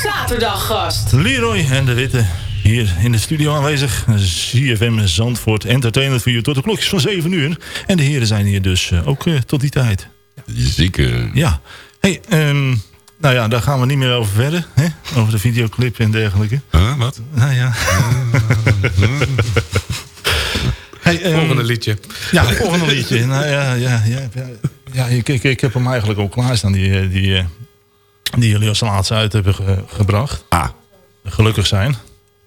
Speaker 10: zaterdaggast.
Speaker 4: Leroy en de Witte hier in de studio aanwezig. ZFM Zandvoort Entertainment voor u tot de klokjes van 7 uur. En de heren zijn hier dus eh, ook eh, tot die tijd.
Speaker 7: Zeker.
Speaker 4: Ja. Hey, ehm, nou ja, daar gaan we niet meer over verder. Hè? Over de videoclip en dergelijke.
Speaker 7: Huh, wat?
Speaker 4: Nou ja. hey, ehm,
Speaker 9: Volgende liedje.
Speaker 4: Ja, volgende liedje. Nou ja, ja, ja, ja, ja ik, ik, ik heb hem eigenlijk al klaarstaan. Die, eh, die, eh, die jullie als laatste uit hebben ge- gebracht.
Speaker 7: Ah.
Speaker 4: Gelukkig zijn.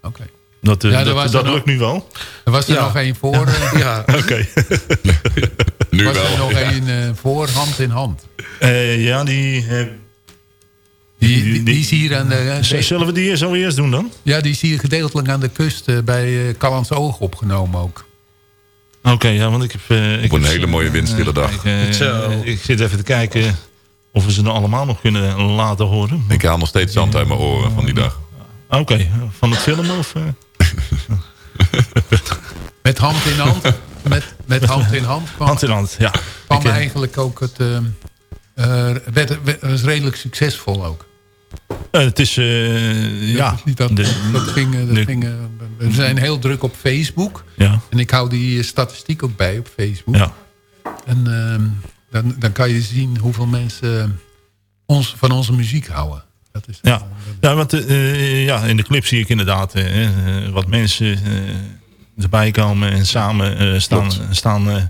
Speaker 8: Oké.
Speaker 4: Dat, eh,
Speaker 8: Ja, er
Speaker 4: dat,
Speaker 8: was
Speaker 4: dat
Speaker 8: er
Speaker 4: lukt nu wel.
Speaker 8: Er was er
Speaker 4: Ja.
Speaker 8: nog één voor.
Speaker 9: Ja.
Speaker 4: Oké.
Speaker 7: Nu
Speaker 8: was er
Speaker 7: wel.
Speaker 8: nog één eh, voor, hand in hand.
Speaker 4: Eh, ja, die, eh,
Speaker 8: Die, die, die is hier aan de...
Speaker 4: Zullen we die zo eerst doen dan?
Speaker 8: Ja, die is hier gedeeltelijk aan de kust bij uh, Callans Oog opgenomen ook.
Speaker 4: Oké, ja, want ik heb... eh, ik
Speaker 7: Op een
Speaker 4: heb-
Speaker 7: hele mooie windstille
Speaker 4: eh,
Speaker 7: dag.
Speaker 4: Ik, eh, ik zit even te kijken of we ze nou allemaal nog kunnen laten horen.
Speaker 7: Ik haal nog steeds zand uit mijn oren van die dag.
Speaker 4: Oké, van het filmen of... eh?
Speaker 8: Met hand in hand. met, met hand in hand kwam,
Speaker 4: Hand in hand, ja.
Speaker 8: kwam
Speaker 4: Ik,
Speaker 8: eigenlijk ook het... eh, eh, werd, werd- was redelijk succesvol ook.
Speaker 4: eh, het is... eh, ja.
Speaker 8: Dat,
Speaker 4: de-
Speaker 8: dat ging, dat
Speaker 4: de-
Speaker 8: ging, we zijn heel druk op Facebook.
Speaker 4: Ja.
Speaker 8: En ik hou die eh, statistiek ook bij op Facebook.
Speaker 4: Ja.
Speaker 8: En ehm, dan, dan kan je zien hoeveel mensen ons, van onze muziek houden. Dat is
Speaker 4: Ja, ja want eh, eh, ja, in de clip zie ik inderdaad wat mensen eh, erbij komen en samen eh, staan, staan eh,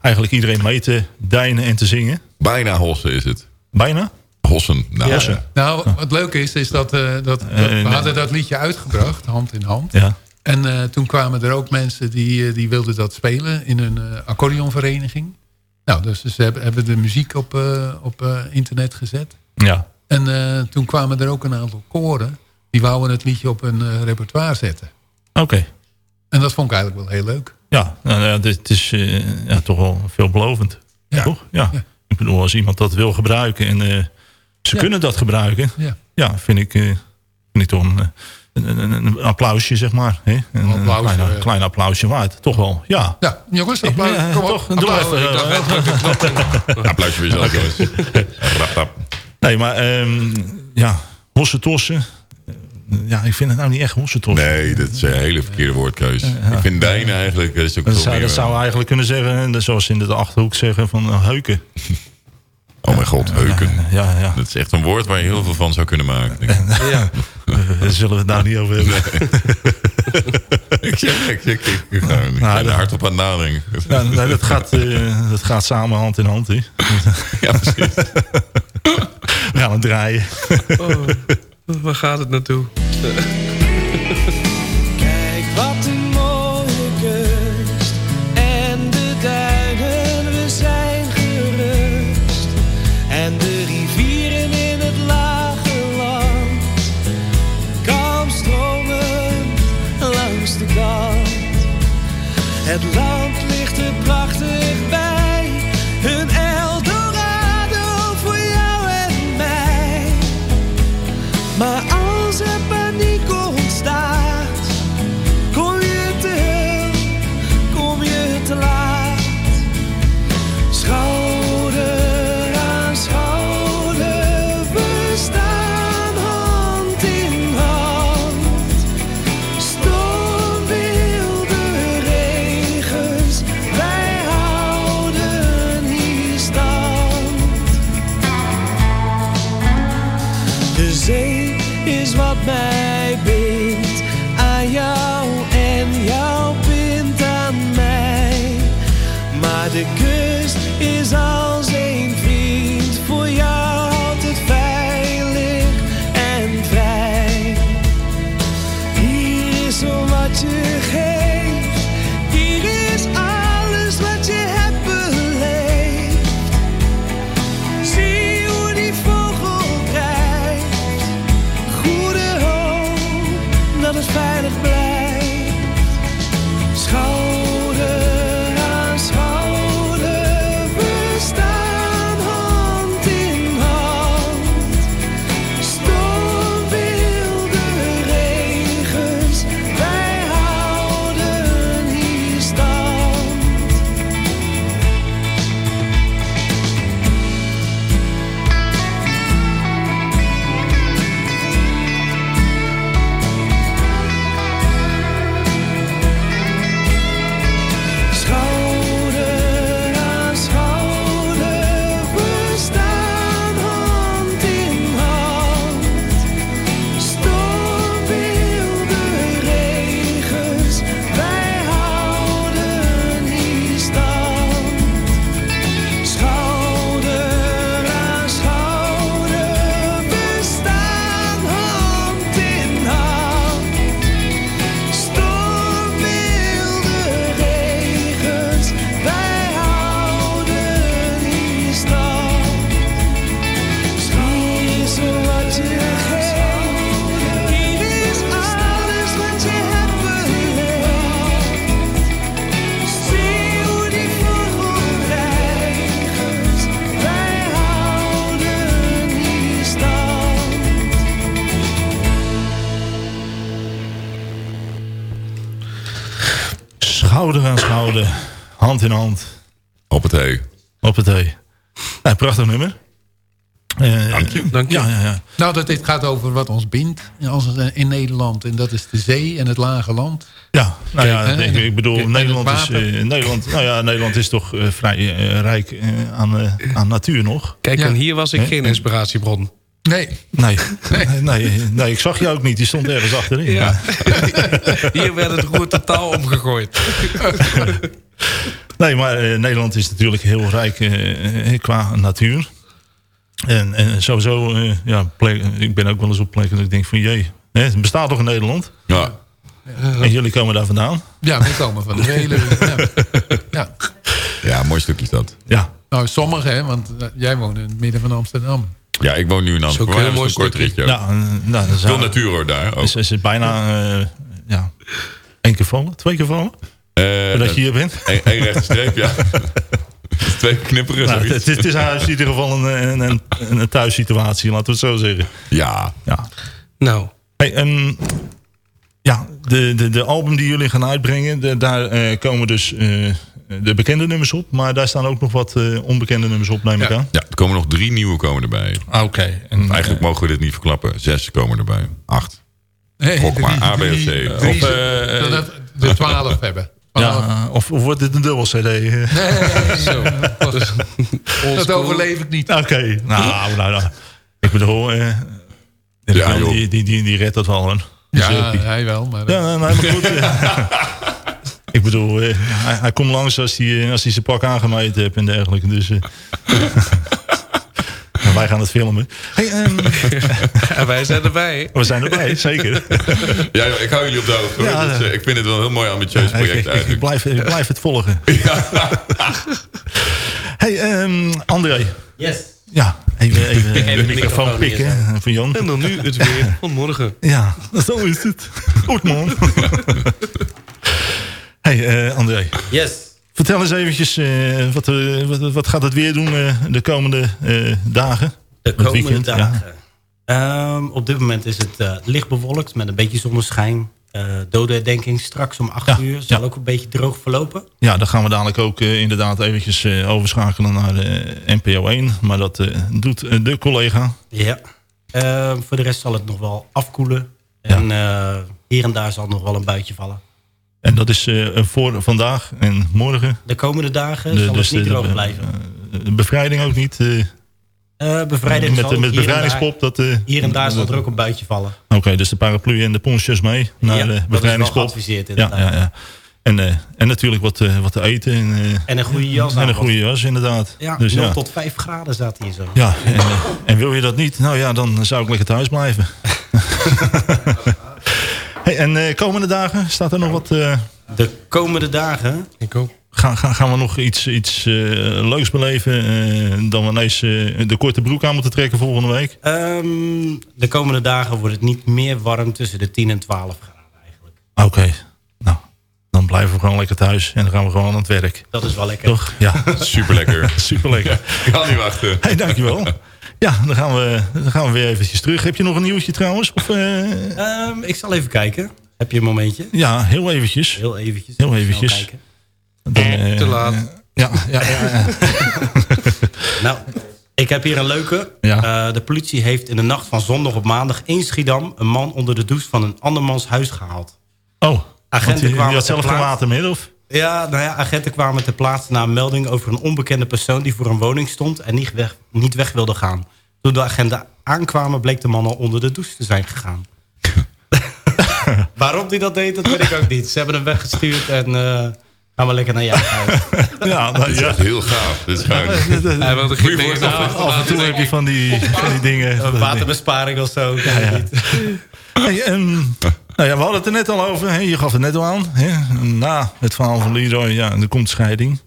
Speaker 4: eigenlijk iedereen mee te deinen en te zingen.
Speaker 7: Bijna hossen is het.
Speaker 4: Bijna?
Speaker 7: Hossen. Nou,
Speaker 4: Ja.
Speaker 7: ja.
Speaker 8: Nou, wat leuk is, is dat, eh, dat, dat- we
Speaker 4: nee.
Speaker 8: hadden dat liedje uitgebracht, hand in hand.
Speaker 4: Ja.
Speaker 8: En eh, toen kwamen er ook mensen die, eh, die wilden dat spelen in een eh, accordeonvereniging. Nou, dus ze hebben, hebben de muziek op, op internet gezet.
Speaker 4: Ja.
Speaker 8: En toen kwamen er ook een aantal koren. Die wouden het liedje op hun repertoire zetten.
Speaker 4: Oké.
Speaker 8: En dat vond ik eigenlijk wel heel leuk.
Speaker 4: Ja, nou, ja, dit is ja, toch wel veelbelovend.
Speaker 8: Ja.
Speaker 4: Toch? Ja. Ik bedoel, als iemand dat wil gebruiken en ze kunnen dat gebruiken.
Speaker 8: Ja.
Speaker 4: Ja, vind ik, vind ik toch een, een, een, een applausje, zeg maar. Hè? Een, een
Speaker 8: applaus,
Speaker 4: klein,
Speaker 8: eh.
Speaker 4: klein applausje waard. Toch wel, ja.
Speaker 8: Ja, jongens, applaus.
Speaker 4: Ja,
Speaker 8: Kom op,
Speaker 4: toch, doe
Speaker 8: applaus.
Speaker 4: even, eh,
Speaker 8: eh, in.
Speaker 7: Applausje voor jezelf, jongens.
Speaker 4: Nee, maar ehm, ja, hossentossen. Eh, Ja, ik vind het nou niet echt hossentossen.
Speaker 7: Nee, dat is een hele verkeerde woordkeus. Ik vind dijnen eigenlijk... Dat is ook
Speaker 4: Dat zou,
Speaker 7: meer,
Speaker 4: dat zou eigenlijk kunnen zeggen, eh, zoals ze in de Achterhoek zeggen, van eh, heuken.
Speaker 7: Oh mijn god, heuken.
Speaker 4: Ja, ja.
Speaker 7: Dat is echt een woord waar je heel veel van zou kunnen maken. denk ik.
Speaker 4: ja. Daar zullen we het nou niet over hebben.
Speaker 7: ik zeg, ik, ik, ik, ik, ga- ik
Speaker 4: Nou,
Speaker 7: er
Speaker 4: dat-
Speaker 7: hard op aan het nadenken.
Speaker 4: Ja, nee, dat, gaat, eh, dat gaat samen hand in hand. Hè.
Speaker 7: Ja, precies.
Speaker 4: We gaan het draaien.
Speaker 9: Oh, waar gaat het naartoe?
Speaker 6: Het land ligt er prachtig
Speaker 4: hand in hand.
Speaker 7: Op het hee.
Speaker 4: Op het hee. Nou, prachtig nummer. Eh,
Speaker 7: Dank je.
Speaker 8: Dank je.
Speaker 4: Ja, ja, ja.
Speaker 8: Nou, dat dit gaat over wat ons bindt in, als, in Nederland. En dat is de zee en het lage land.
Speaker 4: Ja, nou ja,
Speaker 8: Kijk,
Speaker 4: ik, ik bedoel, Nederland is, eh, Nederland, nou ja, Nederland is toch eh, vrij eh, rijk eh, aan, eh, aan natuur nog.
Speaker 9: Kijk,
Speaker 8: Ja.
Speaker 9: en hier was ik geen inspiratiebron.
Speaker 8: Nee.
Speaker 4: Nee, nee, nee, nee, ik zag je ook niet. Die stond ergens achterin.
Speaker 9: Ja. hier werd het roer totaal omgegooid.
Speaker 4: Nee, maar eh, Nederland is natuurlijk heel rijk eh, eh, qua natuur. En, en sowieso, eh, ja, plek- ik ben ook wel eens op plekken dat ik denk van jee, hè, het bestaat toch in Nederland?
Speaker 7: Ja.
Speaker 4: En jullie komen daar vandaan?
Speaker 8: Ja, we komen van de hele... ja. ja.
Speaker 7: ja, mooi stukje is dat.
Speaker 4: Ja.
Speaker 8: Nou, sommigen, hè, want jij woont in het midden van Amsterdam.
Speaker 7: Ja, ik woon nu in Amsterdam.
Speaker 8: een mooi
Speaker 7: een kort
Speaker 8: stukje.
Speaker 7: ritje.
Speaker 4: Nou, nou,
Speaker 7: Veel natuur hoor daar ook.
Speaker 4: Is, is het bijna eh, ja, één keer vallen? Twee keer vallen?
Speaker 7: Eh,
Speaker 4: dat je hier bent?
Speaker 7: Eén één rechte streep, ja. Twee knipperen.
Speaker 4: Nou, het, is- het is huis in ieder geval een, een, een, een thuissituatie, laten we het zo zeggen.
Speaker 7: Ja.
Speaker 4: ja.
Speaker 9: Nou.
Speaker 4: Hey, en, ja, de, de, de album die jullie gaan uitbrengen, de- daar eh, komen dus eh, de bekende nummers op. Maar daar staan ook nog wat eh, onbekende nummers op, neem ik aan.
Speaker 7: Ja, er komen nog drie nieuwe komen erbij.
Speaker 4: Ah, Oké. En,
Speaker 7: Eigenlijk mogen we dit niet verklappen. Zes komen erbij. Acht.
Speaker 8: Nee,
Speaker 7: Gok maar, A, B of C.
Speaker 8: drie-
Speaker 7: Of,
Speaker 8: we de twaalf hebben.
Speaker 4: Ja, of, of wordt dit een dubbel cd?
Speaker 8: Nee, zo. Dat overleef ik niet.
Speaker 4: Oké, nou, nou, nou. Ik bedoel, eh,
Speaker 7: Ja,
Speaker 4: die, die, die, die redt dat wel. Hoor. Dus,
Speaker 8: Ja,
Speaker 4: eh,
Speaker 8: hij wel. Maar,
Speaker 4: Ja, nee, nee, maar goed. ja. Ik bedoel, eh, hij, hij komt langs als hij, eh, als hij zijn pak aangemeten heeft en dergelijke. Dus, eh. En wij gaan het filmen. Hey, ehm,
Speaker 9: En wij zijn erbij.
Speaker 4: we zijn erbij, zeker.
Speaker 7: Ja, ik hou jullie op de hoogte.
Speaker 4: Ja,
Speaker 7: Dus,
Speaker 4: ja.
Speaker 7: eh, ik vind het wel een heel mooi ambitieus project
Speaker 4: ik- ik
Speaker 7: eigenlijk.
Speaker 4: blijf, ik blijf het volgen. Hey, ehm, André.
Speaker 9: Yes.
Speaker 4: Ja, even, even
Speaker 9: Ik
Speaker 4: de, microfoon pikken eh, van Jan.
Speaker 9: En dan nu het weer van morgen.
Speaker 4: Ja, zo is het. Goed man. hey, eh, André.
Speaker 5: Yes.
Speaker 4: Vertel eens eventjes, eh, wat, eh, wat, wat gaat het weer doen eh, de komende dagen?
Speaker 5: De komende
Speaker 4: weekend, ja.
Speaker 5: dagen. Ehm, op dit moment is het licht bewolkt met een beetje zonneschijn. Eh dode herdenking straks om 8 uur. Zal ook een beetje droog verlopen.
Speaker 4: Ja, dan gaan we dadelijk ook inderdaad eventjes overschakelen naar de NPO 1. Maar dat doet de collega.
Speaker 5: Ja. Ehm, voor de rest zal het nog wel afkoelen. En hier en daar zal nog wel een buitje vallen.
Speaker 4: En dat is eh, voor vandaag en morgen.
Speaker 5: De komende dagen
Speaker 4: De-
Speaker 5: zal
Speaker 4: dus
Speaker 5: het niet droog blijven.
Speaker 4: De bevrijding ook niet. eh,
Speaker 5: Eh, bevrijding
Speaker 4: met
Speaker 5: zal
Speaker 4: de- met
Speaker 5: hier en
Speaker 4: bevrijdingspop,
Speaker 5: daar-
Speaker 4: dat,
Speaker 5: hier en daar zal er ook een buitje vallen.
Speaker 4: Oké, dus de paraplu en de ponchos mee naar
Speaker 5: Ja,
Speaker 4: de
Speaker 5: dat is wel
Speaker 4: bevrijdingspop.
Speaker 5: geadviseerd
Speaker 4: ja,
Speaker 5: inderdaad.
Speaker 4: ja, ja. En, en natuurlijk wat, wat te eten. En,
Speaker 5: En een goede jas
Speaker 4: En een goede jas, inderdaad.
Speaker 5: Ja,
Speaker 4: dus
Speaker 5: 0
Speaker 4: ja.
Speaker 5: tot 5 graden staat hier zo.
Speaker 4: Ja, en, en wil je dat niet? Nou ja, dan zou ik lekker thuis blijven. hey, en eh, komende dagen staat er nog wat... eh,
Speaker 5: De komende dagen...
Speaker 9: Ik ook.
Speaker 4: gaan, gaan, gaan we nog iets, iets eh, leuks beleven? eh, dan we ineens eh, de korte broek aan moeten trekken volgende week?
Speaker 5: Ehm, de komende dagen wordt het niet meer warm tussen de 10 en 12 graden.
Speaker 4: Oké, nou, dan blijven we gewoon lekker thuis. En dan gaan we gewoon aan het werk.
Speaker 5: Dat is wel lekker.
Speaker 4: Toch? Ja.
Speaker 7: Super lekker.
Speaker 4: Super lekker.
Speaker 7: Ik kan niet wachten.
Speaker 4: Hey, dankjewel. Ja, dan gaan, we, dan gaan we weer eventjes terug. Heb je nog een nieuwtje trouwens? Of, eh,
Speaker 5: Ehm, ik zal even kijken. Heb je een momentje?
Speaker 4: ja, heel eventjes.
Speaker 5: Heel eventjes.
Speaker 4: Heel eventjes.
Speaker 5: kijken.
Speaker 4: Dan, eh,
Speaker 9: Te laat.
Speaker 4: Ja, ja, ja. ja.
Speaker 5: Nou, ik heb hier een leuke.
Speaker 4: Ja.
Speaker 5: Eh, de politie heeft in de nacht van zondag op maandag in Schiedam... een man onder de douche van een andermans huis gehaald.
Speaker 4: Oh,
Speaker 5: Agenten
Speaker 4: die, die
Speaker 5: kwamen
Speaker 4: had
Speaker 5: ter
Speaker 4: zelf geen
Speaker 5: plaatse-
Speaker 4: water meer, of?
Speaker 5: Ja, nou ja, agenten kwamen ter plaatse na een melding over een onbekende persoon... die voor een woning stond en niet weg, niet weg wilde gaan. Toen de agenten aankwamen, bleek de man al onder de douche te zijn gegaan. Waarom hij dat deed, dat weet ik ook niet. Ze hebben hem weggestuurd en eh, gaan we lekker naar huis.
Speaker 4: Ja,
Speaker 7: Dit is
Speaker 4: ja.
Speaker 7: echt heel gaaf. Dit is.
Speaker 9: Hij wilde geen dingen
Speaker 4: Af, af en toe heb je van die, van die dingen.
Speaker 5: Een waterbesparing of zo. ik weet het niet.
Speaker 4: Hey, ehm, nou ja, we hadden het er net al over. Hè? Je gaf het net al aan. Hè? Na het verhaal van Leroy, ja, er komt scheiding.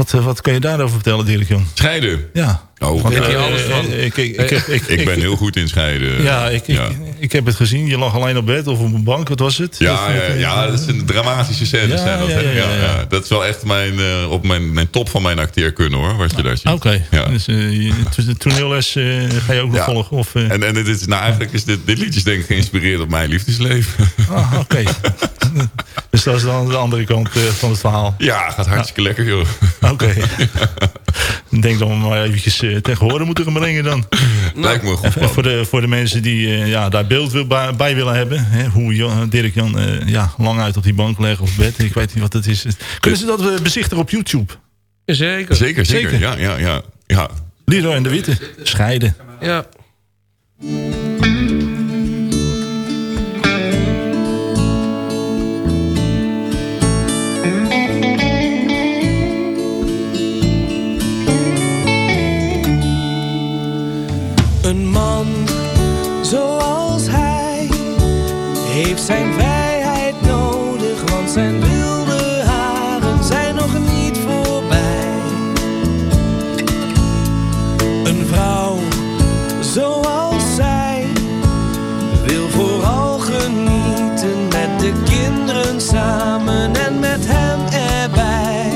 Speaker 4: Wat, eh, wat kan je daarover vertellen, Dirk Jong?
Speaker 7: Scheiden.
Speaker 4: Ja.
Speaker 7: Oh,
Speaker 4: eh,
Speaker 9: alles van?
Speaker 4: eh, Ik, ik, ik, heb- ik,
Speaker 7: Ik ben heel goed in scheiden.
Speaker 4: Ja, ik, ik, ik heb het gezien. Je lag alleen op bed of op een bank. Wat was het?
Speaker 7: Ja, ja, ja, dat zijn dramatische scènes.
Speaker 4: Ja,
Speaker 7: dat,
Speaker 4: ja.
Speaker 7: Dat is wel echt mijn, eh, op mijn, mijn top van mijn acteerkunde hoor, wat je daar ziet.
Speaker 4: Oké.
Speaker 7: Ja.
Speaker 4: Dus uh, je- de toneelles eh, ga je ook nog volgen? Of, eh?
Speaker 7: En, en dit is, nou, eigenlijk is dit, dit liedje is denk ik geïnspireerd op mijn liefdesleven.
Speaker 4: Ah, oké. dus dat is dan de andere kant eh, van het verhaal.
Speaker 7: Ja, gaat hartstikke lekker, joh.
Speaker 4: Oké. Ik denk dat we hem maar eventjes uh, tegen horen moeten gaan brengen dan.
Speaker 7: Lijkt me goed
Speaker 4: voor, de, voor de mensen die eh, ja, daar beeld wil, bij, bij willen hebben. Hè, hoe Jan- Dirk Jan eh, ja, lang uit op die bank leggen of bed. Ik weet niet wat het is. Kunnen ze dat eh, bezichtigen op YouTube?
Speaker 9: Zeker.
Speaker 7: Zeker, zeker. Ja, ja, ja. ja.
Speaker 4: Leroy en de Witte. Scheiden.
Speaker 9: Ja.
Speaker 6: Zijn vrijheid nodig, want zijn wilde haren zijn nog niet voorbij. Een vrouw zoals zij wil vooral genieten met de kinderen samen en met hem erbij.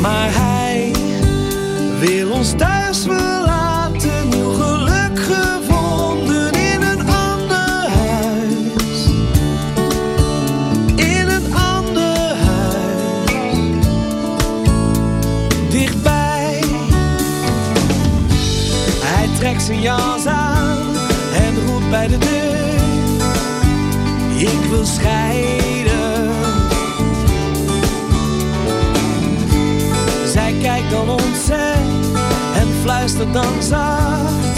Speaker 6: Maar hij wil ons thuis jas aan en roept bij de deur: Ik wil scheiden. Zij kijkt dan ontzet en fluistert dan zacht.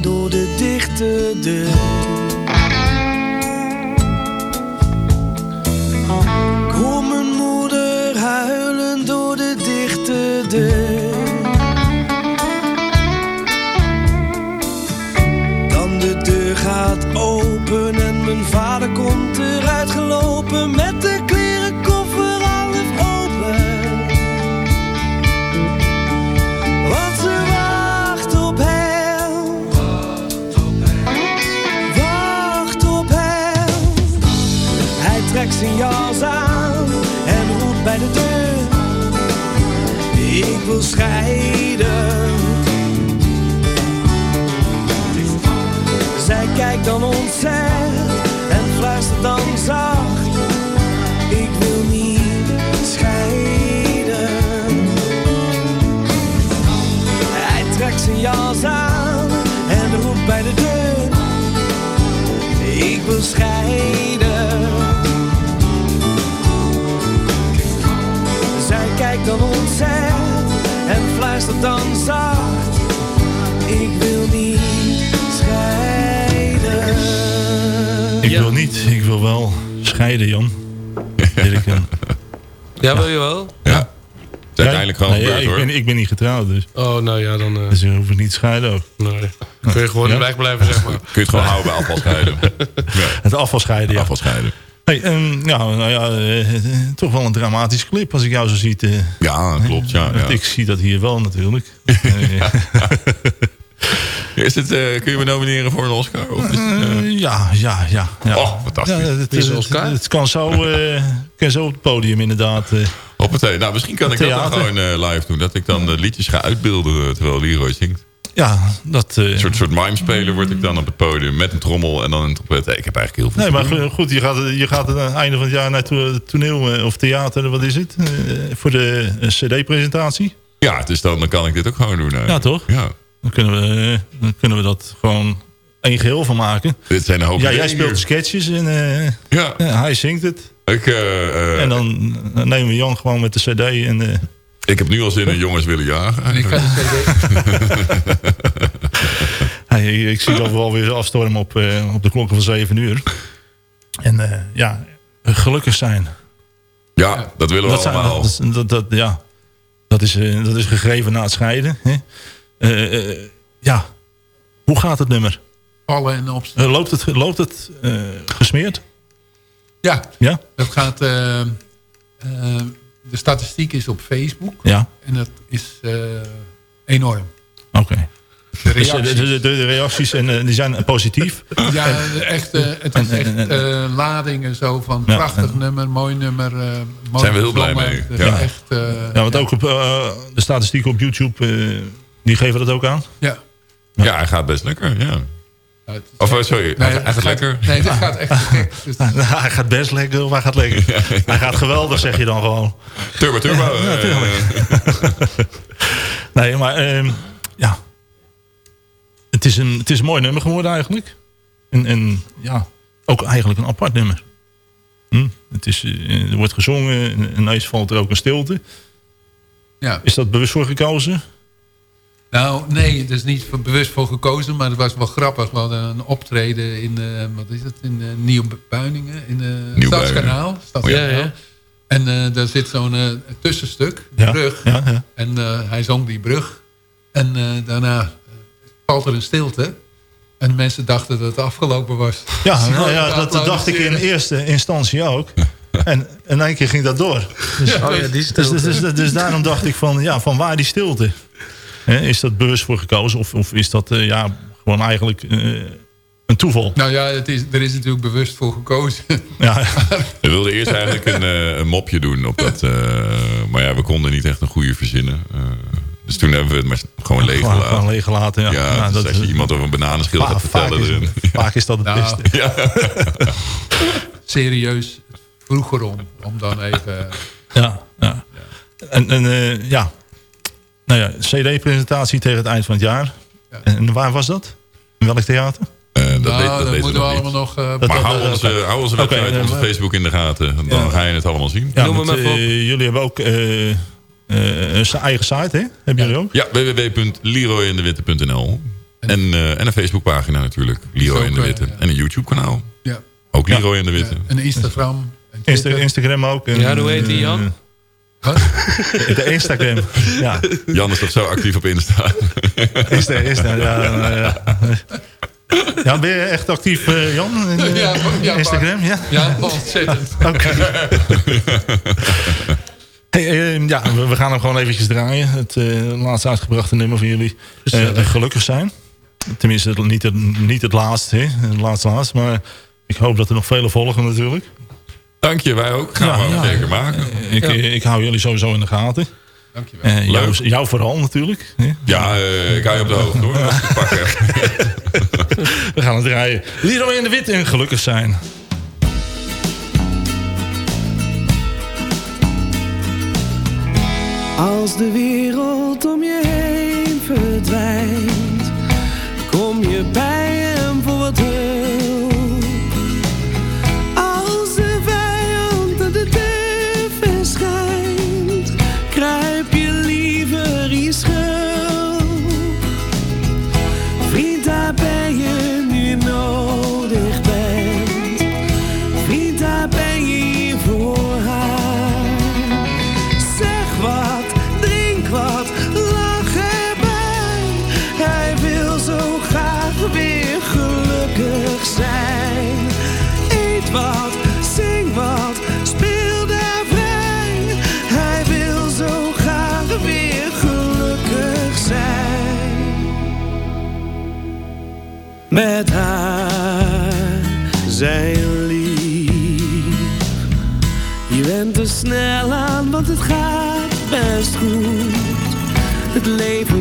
Speaker 6: Door de dichte deur. Zijn jas aan en roept bij de deur. Ik wil scheiden. Zij kijkt dan ontzet
Speaker 4: wel scheiden, Jan. Dirk Jan.
Speaker 9: Ja, wil je wel?
Speaker 7: Ja. is uiteindelijk gewoon
Speaker 4: Nee,
Speaker 7: gebeurd,
Speaker 4: ik,
Speaker 7: hoor.
Speaker 4: ben, ik ben niet getrouwd, dus.
Speaker 9: Oh, nou ja, dan... eh,
Speaker 4: Dus je hoeft niet te scheiden ook.
Speaker 9: Nee. Kun je gewoon
Speaker 4: Ja?
Speaker 9: weg blijven, zeg maar.
Speaker 7: Kun je het gewoon houden bij afvalscheiden.
Speaker 4: Het afvalscheiden, ja.
Speaker 7: Afvalscheiden.
Speaker 4: Hey, en, ja, nou ja, eh, eh, toch wel een dramatische clip als ik jou zo ziet. eh.
Speaker 7: Ja, klopt. Ja, ja.
Speaker 4: Ik zie dat hier wel natuurlijk.
Speaker 7: Is het, eh, kun je me nomineren voor een Oscar? Of is het, eh,
Speaker 4: Eh, ja, ja, ja. ja.
Speaker 7: Oh, fantastisch.
Speaker 4: Ja, het,
Speaker 9: is
Speaker 4: het,
Speaker 9: Oscar?
Speaker 4: het, het kan zo, eh, kan zo op het podium inderdaad. eh.
Speaker 7: Hoppatee. Nou, misschien kan ik dat dan gewoon eh, live doen. Dat ik dan de liedjes ga uitbeelden terwijl Leroy zingt.
Speaker 4: ja, dat... eh,
Speaker 7: Een soort, soort mime-speler word ik dan op het podium met een trommel en dan een trompet. Hey, ik heb eigenlijk heel veel
Speaker 4: Nee, maar
Speaker 7: doen.
Speaker 4: goed, je gaat, je gaat aan het einde van het jaar naar to- toneel of theater, wat is het? Eh, voor de cd-presentatie.
Speaker 7: Ja, dus dan, dan kan ik dit ook gewoon doen.
Speaker 4: Ja, toch?
Speaker 7: Ja.
Speaker 4: Dan kunnen, we, dan kunnen we dat gewoon één geheel van maken.
Speaker 7: Dit zijn een hoop
Speaker 4: Ja, jij speelt
Speaker 7: hier.
Speaker 4: sketches en eh,
Speaker 7: Ja.
Speaker 4: hij zingt het.
Speaker 7: Ik, eh, eh,
Speaker 4: en dan nemen we Jan gewoon met de cd en... eh,
Speaker 7: ik heb nu al zin in jongens willen jagen.
Speaker 8: Ik ga de
Speaker 4: Hey, ik zie dat we alweer afstormen op, eh, op de klokken van 7 uur. En eh, ja, gelukkig zijn.
Speaker 7: Ja, dat willen we
Speaker 4: dat zijn-
Speaker 7: allemaal.
Speaker 4: dat, is- dat, dat, ja, dat, is, eh, dat is gegeven na het scheiden. Hè? Eh, eh, ja, hoe gaat het nummer?
Speaker 8: Vallen en opstaan.
Speaker 4: Eh, loopt het, loopt het eh, gesmeerd?
Speaker 8: Ja,
Speaker 4: Ja?
Speaker 8: dat gaat... eh, eh, de statistiek is op Facebook.
Speaker 4: Ja.
Speaker 8: En dat is eh, enorm.
Speaker 4: Oké.
Speaker 8: De
Speaker 4: Dus,
Speaker 8: reacties.
Speaker 4: de, de, de reacties en, die zijn positief?
Speaker 8: Ja, echt, eh, het is echt
Speaker 4: en-
Speaker 8: eh, ladingen zo van
Speaker 4: Ja,
Speaker 8: prachtig nummer, mooi nummer. eh, mooi
Speaker 7: Zijn we heel blij mee. Ja.
Speaker 8: Echt,
Speaker 4: Ja, want ook op eh, de statistieken op YouTube, eh, die geven dat ook aan?
Speaker 8: Ja.
Speaker 7: Ja, hij gaat best lekker, ja. Of eh, sorry, hij, hij gaat lekker.
Speaker 8: Nee, dit gaat echt gek. Dus-
Speaker 4: hij gaat best lekker of hij gaat lekker? Hij gaat geweldig, zeg je dan gewoon.
Speaker 7: Turbo, turbo.
Speaker 4: Ja,
Speaker 7: eh,
Speaker 4: tuurlijk. nee, maar ehm, ja. Het is, een, het is een mooi nummer geworden eigenlijk. En, en ja, ook eigenlijk een apart nummer. Hm? Het is, eh, er wordt gezongen en en ineens valt er ook een stilte.
Speaker 8: Ja.
Speaker 4: Is dat bewust voor gekozen?
Speaker 8: Nou, nee, er is niet voor- bewust voor gekozen, maar het was wel grappig. We hadden een optreden in, eh, wat is het, in uh, Nieuw-Buiningen, in uh. Stadskanaal. Stadskanaal.
Speaker 9: Oh, ja, ja.
Speaker 8: En eh, daar zit zo'n eh, tussenstuk, de
Speaker 4: Ja,
Speaker 8: brug.
Speaker 4: ja, ja.
Speaker 8: En eh, hij zong die brug. En eh, daarna eh, valt er een stilte. En mensen dachten dat het afgelopen was.
Speaker 4: Ja, nou ja dat dacht ik in eerste instantie ook. En in één keer ging dat door. Dus,
Speaker 9: Oh ja, die
Speaker 4: dus,
Speaker 9: stilte.
Speaker 4: dus, dus, dus daarom dacht ik van, ja, van waar die stilte? Hè, is dat bewust voor gekozen? Of, of is dat eh, ja, gewoon eigenlijk eh, een toeval?
Speaker 8: Nou ja, het is, er is natuurlijk bewust voor gekozen.
Speaker 4: Ja,
Speaker 7: We wilden eerst eigenlijk een, eh, een mopje doen op dat. eh, maar ja, we konden niet echt een goede verzinnen. Eh, dus toen hebben we het maar gewoon leeg
Speaker 4: gewoon,
Speaker 7: gelaten.
Speaker 4: gewoon leeg gelaten. Ja,
Speaker 7: Ja,
Speaker 4: Ja,
Speaker 7: dus
Speaker 4: dat
Speaker 7: als je
Speaker 4: is-
Speaker 7: iemand over een bananenschil gaat
Speaker 4: vaak,
Speaker 7: vertellen
Speaker 4: is, vaak is dat het
Speaker 8: Nou,
Speaker 4: beste.
Speaker 7: Ja.
Speaker 8: Serieus, vroeger om. Om dan even...
Speaker 4: Ja, ja. En, en eh, ja, nou ja, CD-presentatie tegen het eind van het jaar. En waar was dat? In welk theater?
Speaker 7: Eh, dat, weet-
Speaker 8: nou,
Speaker 7: dat
Speaker 8: dat
Speaker 7: weten
Speaker 8: moeten we allemaal
Speaker 7: niet.
Speaker 8: nog... eh,
Speaker 7: Maar hou onze, hou onze website,
Speaker 4: eh,
Speaker 7: onze Facebook in de gaten. Dan
Speaker 4: Ja.
Speaker 7: ga je het allemaal zien.
Speaker 4: Ja,
Speaker 9: Noem
Speaker 4: eh, jullie hebben ook eh, eh, een eigen site, hè? Hebben jullie ook?
Speaker 7: Ja, www.leroyindewitte.nl en, eh, en een Facebookpagina natuurlijk. Leroy in de Witte. En een YouTube kanaal.
Speaker 8: Ja.
Speaker 7: Ook Leroy in de Witte.
Speaker 8: Een Instagram.
Speaker 4: Insta. Instagram ook. en,
Speaker 9: Ja, hoe heet die, Jan?
Speaker 8: Wat?
Speaker 4: De Instagram. Ja,
Speaker 7: Jan is toch zo actief op Insta.
Speaker 4: Insta, Insta, ja, ja. Ja, ben je echt actief, eh, Jan? In, eh,
Speaker 8: Ja, ja,
Speaker 4: Instagram, ja?
Speaker 8: Ja, ontzettend.
Speaker 4: Oké. Hey, eh, ja, we, we gaan hem gewoon eventjes draaien. Het eh, laatst uitgebrachte nummer van jullie. Eh, gelukkig zijn. Tenminste, niet het, niet het laatste, hè? Het laatste laatst. Maar ik hoop dat er nog vele volgen natuurlijk.
Speaker 7: Dank je, wij ook. Gaan
Speaker 4: Ja,
Speaker 7: we ook
Speaker 4: ja.
Speaker 7: zeker maken.
Speaker 4: Ik, eh, ik hou jullie sowieso in de gaten.
Speaker 8: Dankjewel.
Speaker 4: Eh, jou, jou vooral natuurlijk.
Speaker 7: Ja, eh, ik hou je op de hoogte hoor.
Speaker 4: We gaan het draaien. Leroy in de Wit en gelukkig zijn.
Speaker 6: Als de wereld om je heen verdwijnt, kom je bij Met haar zijn lief. Je bent er snel aan, want het gaat best goed. Het leven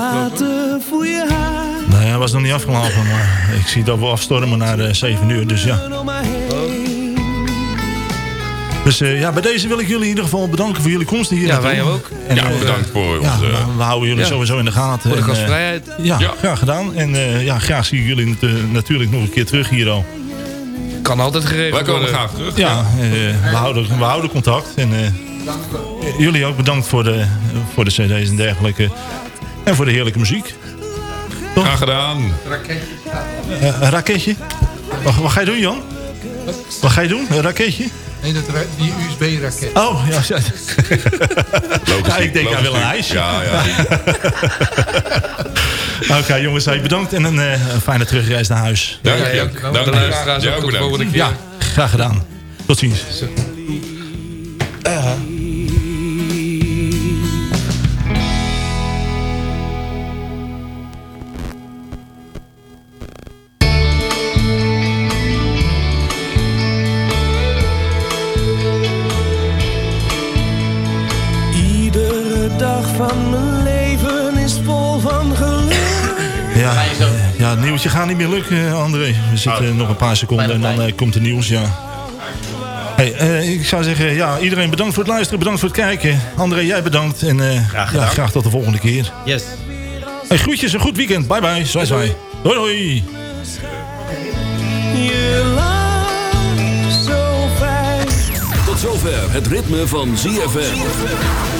Speaker 9: afgelopen.
Speaker 4: Nee, hij was nog niet afgelopen, maar ik zie dat we afstormen naar eh 7 uur. Dus ja. Dus eh, ja, bij deze wil ik jullie in ieder geval bedanken voor jullie komst hier.
Speaker 9: Ja,
Speaker 4: naartoe.
Speaker 9: wij ook.
Speaker 4: En,
Speaker 7: Ja,
Speaker 4: eh,
Speaker 7: bedankt voor
Speaker 4: ja,
Speaker 7: onze...
Speaker 4: we, houden jullie
Speaker 9: Ja.
Speaker 4: sowieso in de gaten.
Speaker 9: Voor de
Speaker 4: En,
Speaker 9: gastvrijheid.
Speaker 4: ja,
Speaker 7: Ja.
Speaker 4: graag gedaan. En eh, ja, graag zie ik jullie nat- natuurlijk nog een keer terug hier al.
Speaker 9: Kan altijd geregeld
Speaker 7: Wij komen graag terug.
Speaker 4: Ja, eh, we, houden, we houden contact. En eh, jullie ook bedankt voor de, voor de cd's en dergelijke. En voor de heerlijke muziek.
Speaker 7: Graag gedaan.
Speaker 4: Eh, een raketje. Wat, wat ga je doen, Jan? Wat ga je doen? Een raketje?
Speaker 8: Nee, dat, ra- die USB-raket.
Speaker 4: Oh, ja. ja. Ja, ik denk, hij wil een ijsje.
Speaker 7: Ja, ja.
Speaker 4: Oké, jongens, hey, bedankt en een, eh, een fijne terugreis naar huis.
Speaker 7: Dank
Speaker 9: Ja,
Speaker 7: je. Dank je.
Speaker 9: volgende keer.
Speaker 4: Ja, graag gedaan. Tot ziens.
Speaker 6: Iedere
Speaker 4: het nieuwtje gaat niet meer lukken, eh, André. We zitten nog een paar seconden en dan eh, komt het nieuws, ja. Hey, eh, ik zou zeggen, ja, iedereen bedankt voor het luisteren, bedankt voor het kijken. André, jij bedankt en eh,
Speaker 5: Graag
Speaker 4: ja, graag tot de volgende keer.
Speaker 5: Yes.
Speaker 4: Hey, groetjes, een goed weekend. Bye bye, zwaai zwaai. Hoi hoi.
Speaker 6: Je lacht zo fijn.
Speaker 1: Tot zover het ritme van ZFM.